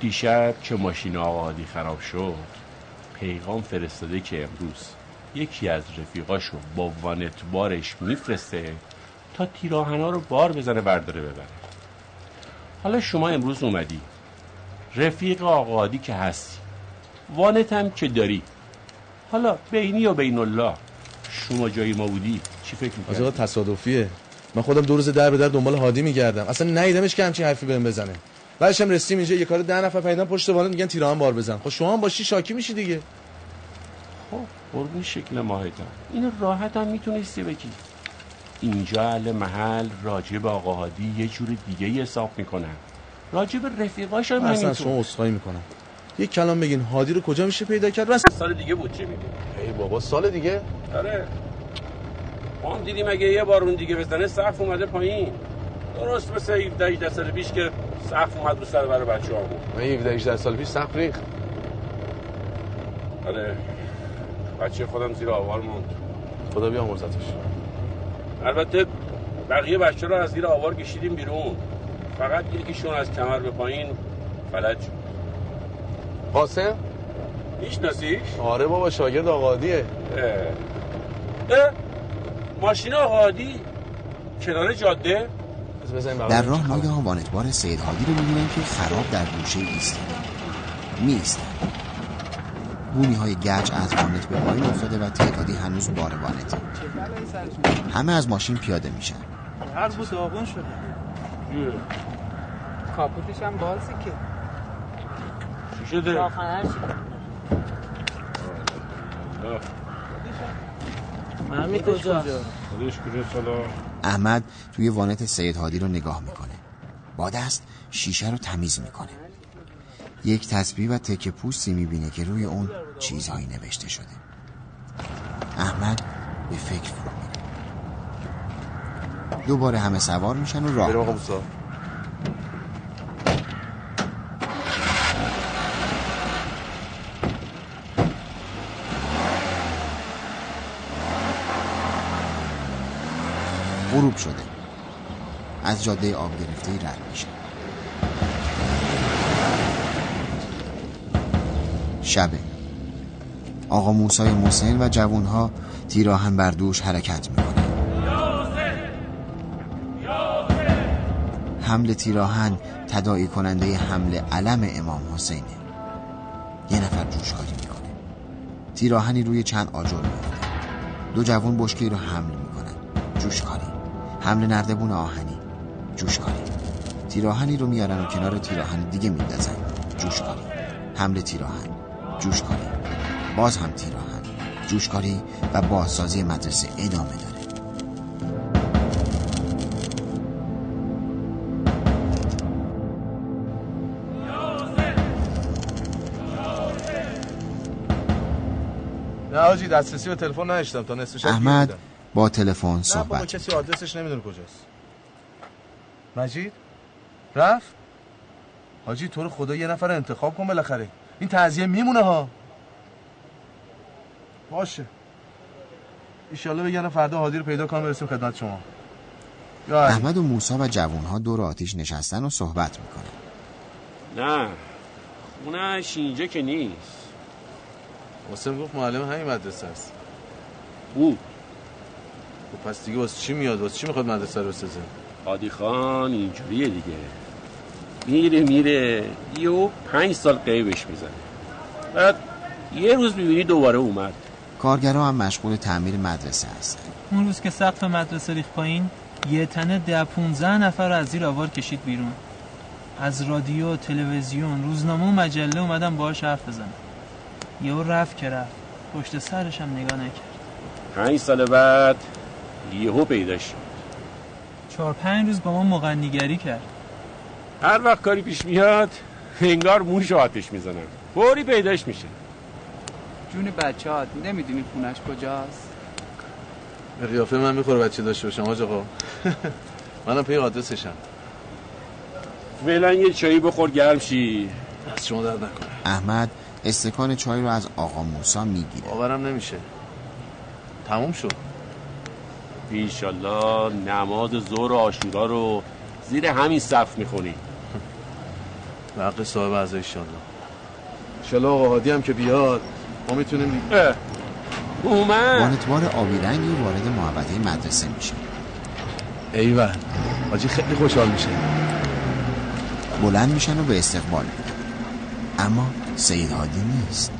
دیشب که ماشین آقا هادی خراب شد پیغام فرستاده که امروز یکی از رفیقاشو با وانت بارش میفرسته تا تیراهنا رو بار بزنه برداره ببره. حالا شما امروز اومدی. رفیق آقا هادی که هستی. وانت هم که داری. حالا بینی و بین الله. شما جای ما بودی چی فکر می‌کنی؟ آقا تصادفیه. من خودم دو روز در به در دنبال هادی میگردم. اصلا ندیدمش که همچین حرفی بهم بزنه. بعدش هم رسیدیم اینجا یه کار ده نفر پیدا پشت وانت میگن تیراهن بار بزن. خب شما هم باشی شاکی میشی دیگه. خب قربون شکل ماهتم اینو راحت هم می‌تونستی بگی. اینجا اهل محل راجع به آقا هادی یه جور دیگه حساب می‌کنن. راجع به رفیقاش هم من اصلا شما عذرخواهی می‌کنم. یه کلام بگین هادی رو کجا میشه پیدا کرد؟ سال دیگه بود چه می‌دونی ای بابا سال دیگه؟ آره. ما هم دیدیم اگه یه بار اون دیگه بزنه سقف اومده پایین. درست مثل 17 18 سال پیش که سقف اومد رو سر برای بچه ها من 17 18 سال پیش سقف ریخت. آره. بچه خودم زیر آوار موند. خدا بیامرزتش. البته بقیه بچه رو از زیر آوار کشیدیم بیرون. فقط یکیشون از کمر به پایین فلج شد. قاسم؟ میشناسیش؟ آره بابا شاگرد آقادیه اه. اه. ماشین آقادی کنار جاده. در راه ناگهان وانتبار سید هادی رو می‌بینن که خراب در گوشه ایستاده میایستن بونی های گچ از وانت به پایین افتاده و تعدادی هنوز بار وانته. همه از ماشین پیاده میشن. هر بود داغون شده. کاپوتش هم بازی که. چی شده؟ کجا احمد توی وانت سید هادی رو نگاه می‌کنه. با دست شیشه رو تمیز می‌کنه. یک تسبیح و تکه پوستی می‌بینه که روی اون چیزهایی نوشته شده. احمد به فکر فرو میره. دوباره همه سوار میشن و راه غروب شده. از جاده آب گرفته رد میشه. شبه. آقا موسای موسین و جوانها تیراهن بر دوش حرکت می‌کنه حمل تیراهن تداعی کننده حمل علم امام حسینه یه نفر جوشکاری می‌کنه. تیراهنی روی چند آجر میفته دو جوان بشکی رو حمل می‌کنن. جوشکاری حمل نردبون آهنی. جوشکاری تیراهنی رو میارن و کنار تیراهن دیگه میندازن. جوشکاری حمل تیراهن. جوشکاری باز هم تیراهن. جوشکاری و بازسازی مدرسه ادامه داره. نه آجی دسترسی به تلفن نداشتم. تا نصف شب احمد با تلفن نه صحبت بابا کسی آدرسش نمی‌دونه کجاست. مجید؟ رفت؟ حاجی تو رو خدا یه نفر انتخاب کن بالاخره. این تعذیه میمونه ها. باشه. ایشالله بگن فردا هادی رو پیدا کنم برسیم خدمت شما. یا. احمد و موسا و جوانها دور آتیش نشستن و صحبت می‌کنن. نه. خونش اینجا که نیست. واسه گفت معلم همین مدرسه است. او؟ پس دیگه واسه چی میاد؟ واسه چی می‌خواد مدرسه رو بسازه؟ عادی خان اینجوریه دیگه. میره میره. یه پنج سال قیبش می‌زنه. بعد یه روز می‌بینی دوباره اومد. کارگرها هم مشغول تعمیر مدرسه هستن. اون روز که سقف مدرسه ریخت پایین یه تنه ده 15 نفر رو از زیر آوار کشید بیرون. از رادیو تلویزیون روزنامه و مجله اومدن باهاش حرف بزنن. یهو رفت که رفت. پشت سرش هم نگاه نکرد. پنج سال بعد یهو پیداش شد. چهار پنج روز با ما مغنیگری کرد. هر وقت کاری پیش میاد انگار موش آتش می‌زنن. فوری پیداش میشه. جون بچه ها نمی‌دونی خونش کجاست؟ به قیافه من می‌خوره بچه داشته باشم آج آقا منم پی آدرسشم. فعلا یه چایی بخور گرم شی. از شما درد نکنه. احمد استکان چای رو از آقا موسا می‌گیره. باورم نمیشه. تموم شد. ایشالله نماز زور و آشورا رو زیر همین صف می‌خونی. به حق صاحب از ایشالله ایشالله آقا هادی هم که بیاد ما می‌تونیم اومد. وانتوار آبی رنگی وارد محوطه مدرسه میشه. ایول حاجی خیلی خوشحال میشه. بلند میشن و به استقبال میدن اما سید هادی نیست.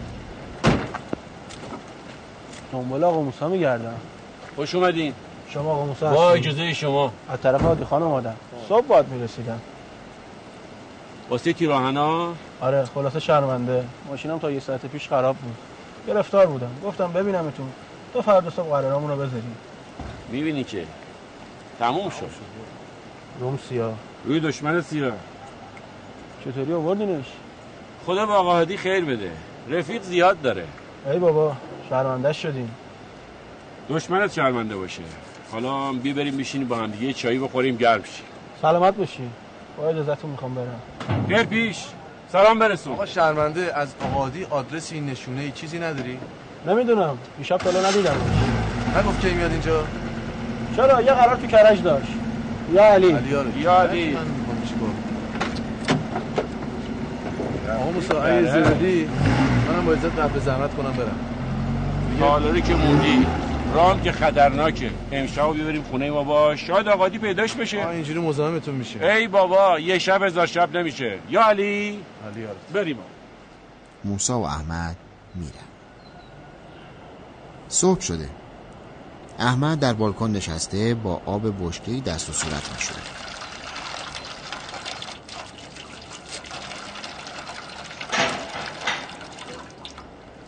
دنبال آقا موسا میگردم. خوش اومدین. شما آقا موسا با؟ اجازه شما. از طرف هادی خانم آمدم صبح باید می‌رسیدم واسه تیراهنا آره خلاصه شرمنده. ماشینم تا یه ساعت پیش خراب بود. گرفتار بودم. گفتم ببینمتون. تو فردا صبح قرارمون رو بذاریم می‌بینی که. تموم شد. روم سیاه. روی دشمن سیاه. چطوری آوردینش؟ خدا به آقا هادی خیر بده. رفیق زیاد داره. ای بابا شرمنده شدیم. دشمنت شرمنده باشه. حالا بیا بریم بشینیم با هم دیگه یه چایی بخوریم گرم شیم. سلامت باشی. با اجازتون می‌خوام برم. خیر پیش. سلام برسون. آقا شرمنده از آقادی آدرسی نشونه ای چیزی نداری؟ نمی‌دونم. دیشب تا ندیدم. نگفت کی میاد اینجا؟ چرا؟ یه قرار تو کرج داشت. یا علی. علی آره یا علی؟ آقا موسی اگه زیادی منم با عزت قبل زحمت کنم برم. حالا که موندی. رام که خطرناکه. امشب بیبریم خونه ما با شاید آقادی پیداش بشه. اینجوری مزاحمتون میشه. ای بابا یه شب هزار شب نمیشه. یا علی؟ علی آره. بریم. موسا و احمد میرن. صبح شده. احمد در بالکن نشسته با آب بشکهی دست و صورت میشوره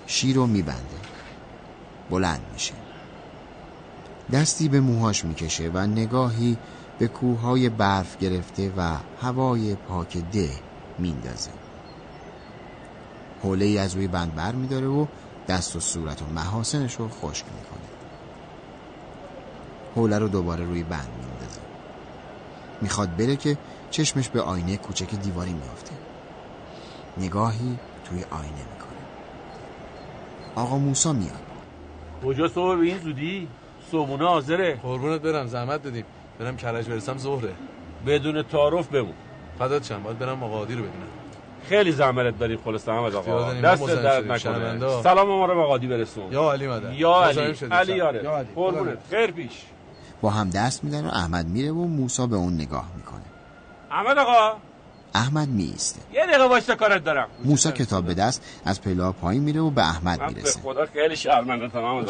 شیر رو میبنده. بلند میشه. دستی به موهاش می‌کشه و نگاهی به کوههای برف گرفته و هوای پاک ده میندازه. حوله از روی بند بر میداره و دست و صورت و محاسنش رو خشک می‌کنه. حوله رو دوباره روی بند میندازه. می‌خواد بره که چشمش به آینه کوچک دیواری میافته. نگاهی توی آینه می‌کنه. آقا موسا میاد. کجا صبح به این زودی؟ صبحونه حاضره. قربونت برم زحمت دادیم. برم کرج برسم ظهره. بدون تعارف بمون فدات چند باید برم آقا عادی رو ببینم. خیلی زحمت داریم خلاص احمد آقا. دست درد. نکنه. سلام ما رو به قادی برسون. یا علی مدد. یا علی. علی یا آره علی. قربونت. خیر پیش. با هم دست میدن و احمد میره و موسا به اون نگاه می‌کنه. احمد آقا. احمد میایسته. یه دقیقه وایسا کارت دارم. موسا کتاب به دست از پله پایین میره و به احمد می‌رسه. خدا خیلی شرمنده تمام.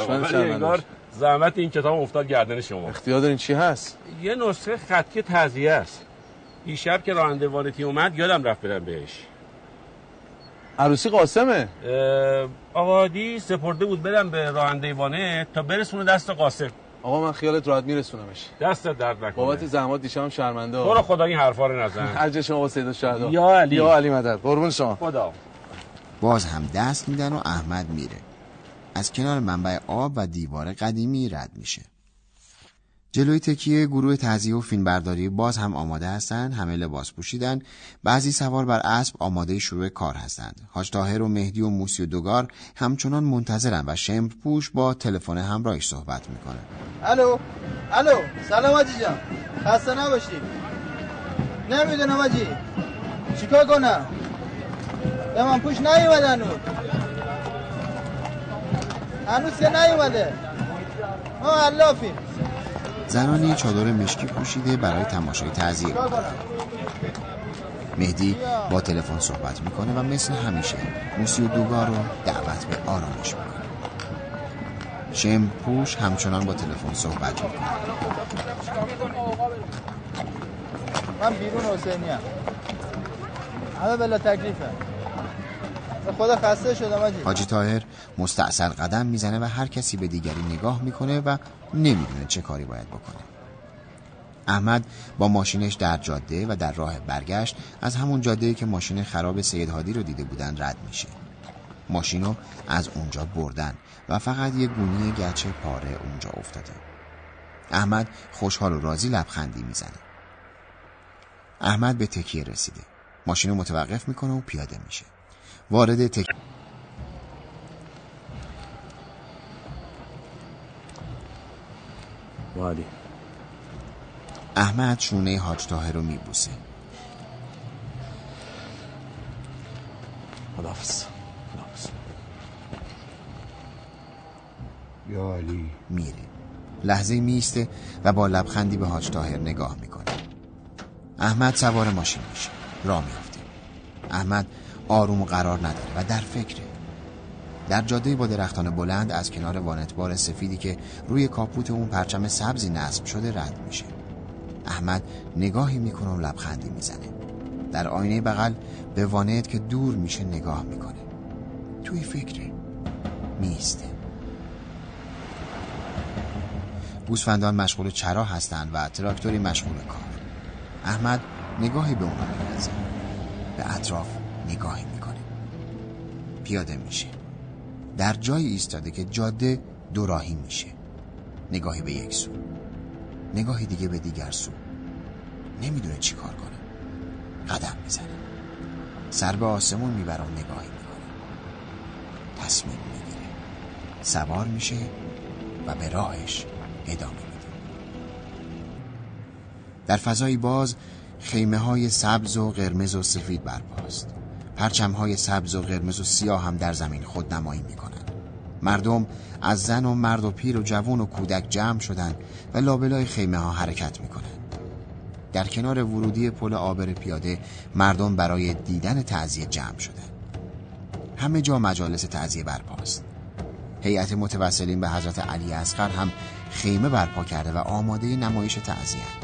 زحمت این کتاب افتاد گردن شما. اختیار دارین چی هست؟ یه نسخه خطی تعزیه است. دیشب که راننده وانتی اومد یادم رفت برم بهش. عروسی قاسمه. اه، آقا دی سپرده بود برم به راننده وانه تا برسونه دست قاسم. آقا من خیالت راحت میرسونمش. دست درد نکنه. بابت زحمات دیشبم شرمنده تو رو خدا این حرفا رو نزن. حج شما سید شهدا. یا علی. یا علی مدد. قربون شما. خدا. باز هم دست میدن و احمد میره. از کنار منبع آب و دیوار قدیمی رد میشه. جلوی تکیه گروه تعزیه و فیلمبرداری باز هم آماده هستند همه لباس پوشیدن. بعضی سوار بر اسب آماده شروع کار هستند. حاج و مهدی و موسی و دوگار همچنان منتظرن و شمر پوش با تلفن همراهش صحبت می‌کنه. الو الو سلام آجی جان. خسته نباشی نمی‌دونم آجی. چیکار کنم؟ به من پوش نیومده هنوز که نیومده. ما علافیم. زنانی چادر مشکی پوشیده برای تماشای کنم مهدی با تلفن صحبت می‌کنه و مثل همیشه موسی و دوگار رو دعوت به آرامش می‌کنه. شم پوش همچنان با تلفن صحبت می‌کنه. من بیرون حسینی هم همه بلا تکلیفه. خدا خسته شدم آجی. حاجی تاهر مستعصل قدم می‌زنه و هر کسی به دیگری نگاه می‌کنه و نمی‌دونه چه کاری باید بکنه. احمد با ماشینش در جاده و در راه برگشت از همون جاده که ماشین خراب سید هادی رو دیده بودن رد میشه. ماشینو از اونجا بردن و فقط یه گونی گچه پاره اونجا افتاده. احمد خوشحال و راضی لبخندی می‌زنه. احمد به تکیه رسیده. ماشین رو متوقف می‌کنه و پیاده میشه. وارد تک علی احمد شونه حاج طاهر رو میبوسه. خداحافظ. خداحافظ. یا علی. میره لحظه میسته و با لبخندی به حاج طاهر نگاه می‌کنه. احمد سوار ماشین میشه. راه میافته احمد آروم و قرار نداره و در فکره. در جاده با درختان بلند از کنار وانتبار سفیدی که روی کاپوت اون پرچم سبزی نصب شده رد میشه. احمد نگاهی می‌کنه و لبخندی می‌زنه. در آینه بغل به وانت که دور میشه نگاه می‌کنه. توی فکره. میسته گوسفندان مشغول چرا هستند و تراکتوری مشغول کار. احمد نگاهی به اونا میرزه به اطراف نگاهی می‌کنه. پیاده میشه. در جایی ایستاده که جاده دوراهی میشه. نگاهی به یک سو. نگاهی دیگه به دیگر سو. نمی‌دونه چی کار کنه. قدم می‌زنه. سر به آسمون می‌بره و نگاهی می‌کنه. تصمیم می‌گیره. سوار میشه و به راهش ادامه میده. در فضای باز خیمه های سبز و قرمز و سفید برپاست. پرچم های سبز و قرمز و سیاه هم در زمین خود نمایی می کنند. مردم از زن و مرد و پیر و جوان و کودک جمع شدند و لابلای خیمه ها حرکت می کنند. در کنار ورودی پل آبر پیاده مردم برای دیدن تعذیه جمع شدند. همه جا مجالس تعذیه برپاست. هیئت متوسلین به حضرت علی اصغر هم خیمه برپا کرده و آماده نمایش تعذیه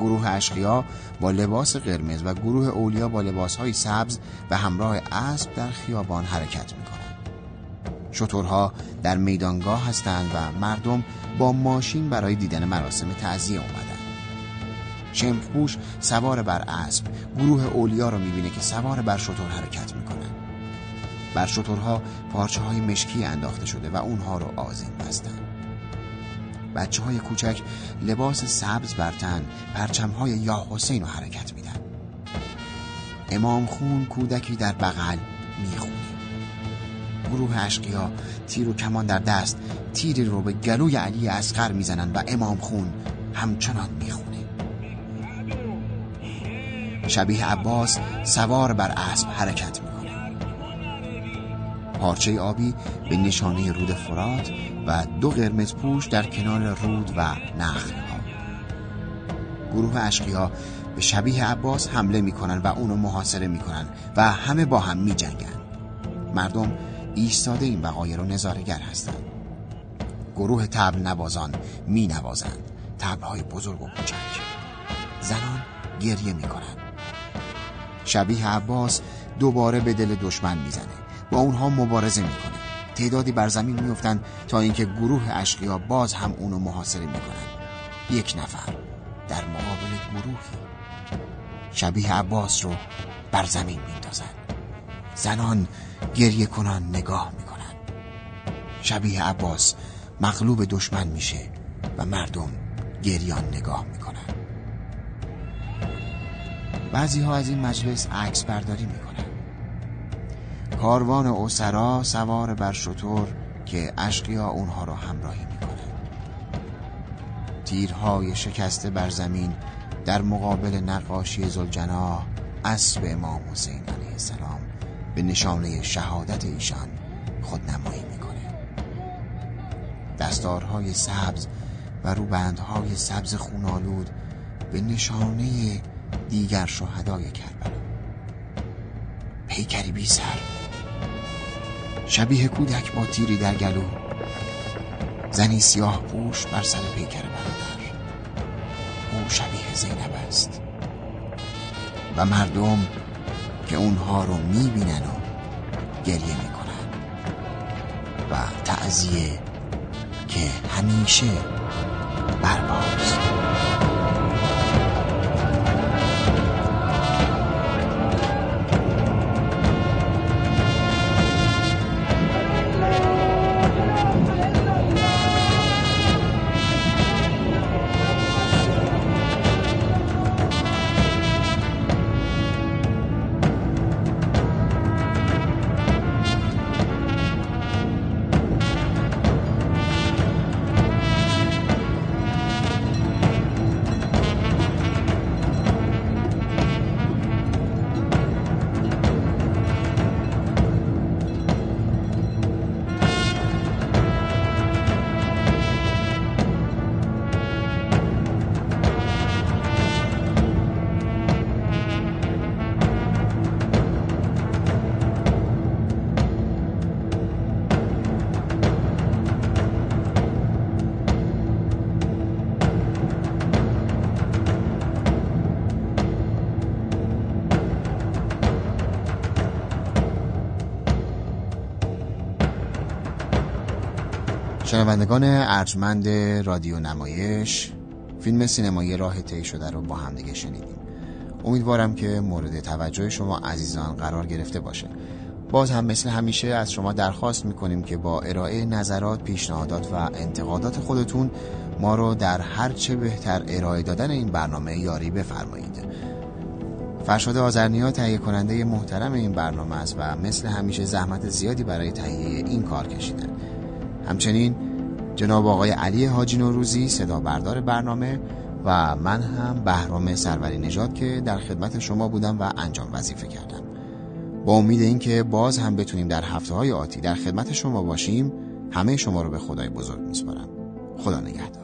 گروه اشقیا با لباس قرمز و گروه اولیا با لباسهای سبز و همراه اسب در خیابان حرکت می کنند. شطورها در میدانگاه هستند و مردم با ماشین برای دیدن مراسم تعزیه اومدن. شمپوش سوار بر اسب گروه اولیا رو می‌بینه که سوار بر شطور حرکت می‌کنن بر شطورها پارچه های مشکی انداخته شده و اونها رو آزین بستن بچه های کوچک لباس سبز برتن پرچم های یا حسین رو حرکت میدن. امام خون کودکی در بغل می‌خونه. گروه اشقیا تیر و کمان در دست تیری رو به گلوی علی اسقر می‌زنن و امام خون همچنان می‌خونه. شبیه عباس سوار بر اسب حرکت می‌کنه. پارچه آبی به نشانه رود فرات و دو قرمز پوش در کنار رود و نخل ها. گروه اشقیا به شبیه عباس حمله می‌کنن و اونو محاصره می‌کنن و همه با هم میجنگن. مردم ایستاده این وقایع رو نظارگر هستند. گروه تبل نوازان می نوازند تبل های بزرگ و کوچک. زنان گریه می کنند شبیه عباس دوباره به دل دشمن می‌زنه. با اونها مبارزه می‌کنه. تعدادی بر زمین میفتن تا اینکه گروه اشقیا باز هم اونو محاصره می‌کنن یک نفر در مقابل گروهی شبیه عباس رو بر زمین میندازن زنان گریه کنان نگاه می‌کنن شبیه عباس مغلوب دشمن میشه و مردم گریان نگاه می‌کنن بعضی ها از این مجلس عکس برداری می‌کنن کاروان اسرا سوار بر شطور که اشقیا اونها را همراهی می‌کنن تیرهای شکسته بر زمین در مقابل نقاشی زلجنا اسب امام حسین علیه السلام به نشانه شهادت ایشان خودنمایی می‌کنه. دستارهای سبز و روبندهای سبز خونالود به نشانه دیگر شهدای کربلا. پیکری بی سر. شبیه کودک با تیری در گلو. زنی سیاه پوش بر سر پیکر برادر. او شبیه زینب است. و مردم که اونها رو می‌بینن و گریه می‌کنن. و تعذیه که همیشه برباست. شنوندگان ارجمند رادیو نمایش فیلم سینمایی راه طی شده رو با همدیگه شنیدیم. امیدوارم که مورد توجه شما عزیزان قرار گرفته باشه. باز هم مثل همیشه از شما درخواست می‌کنیم که با ارائه نظرات، پیشنهادات و انتقادات خودتون ما رو در هر چه بهتر ارائه دادن این برنامه یاری بفرمایید. فرشاد آزرنیا تهیه کننده محترم این برنامه است و مثل همیشه زحمت زیادی برای تهیه این کار کشیدن همچنین جناب آقای علی حاجی نوروزی صدا بردار برنامه و من هم بهرام سروری نژاد که در خدمت شما بودم و انجام وظیفه کردم. با امید اینکه باز هم بتونیم در هفته های آتی در خدمت شما باشیم همه شما رو به خدای بزرگ میسپارم. خدا نگهدار.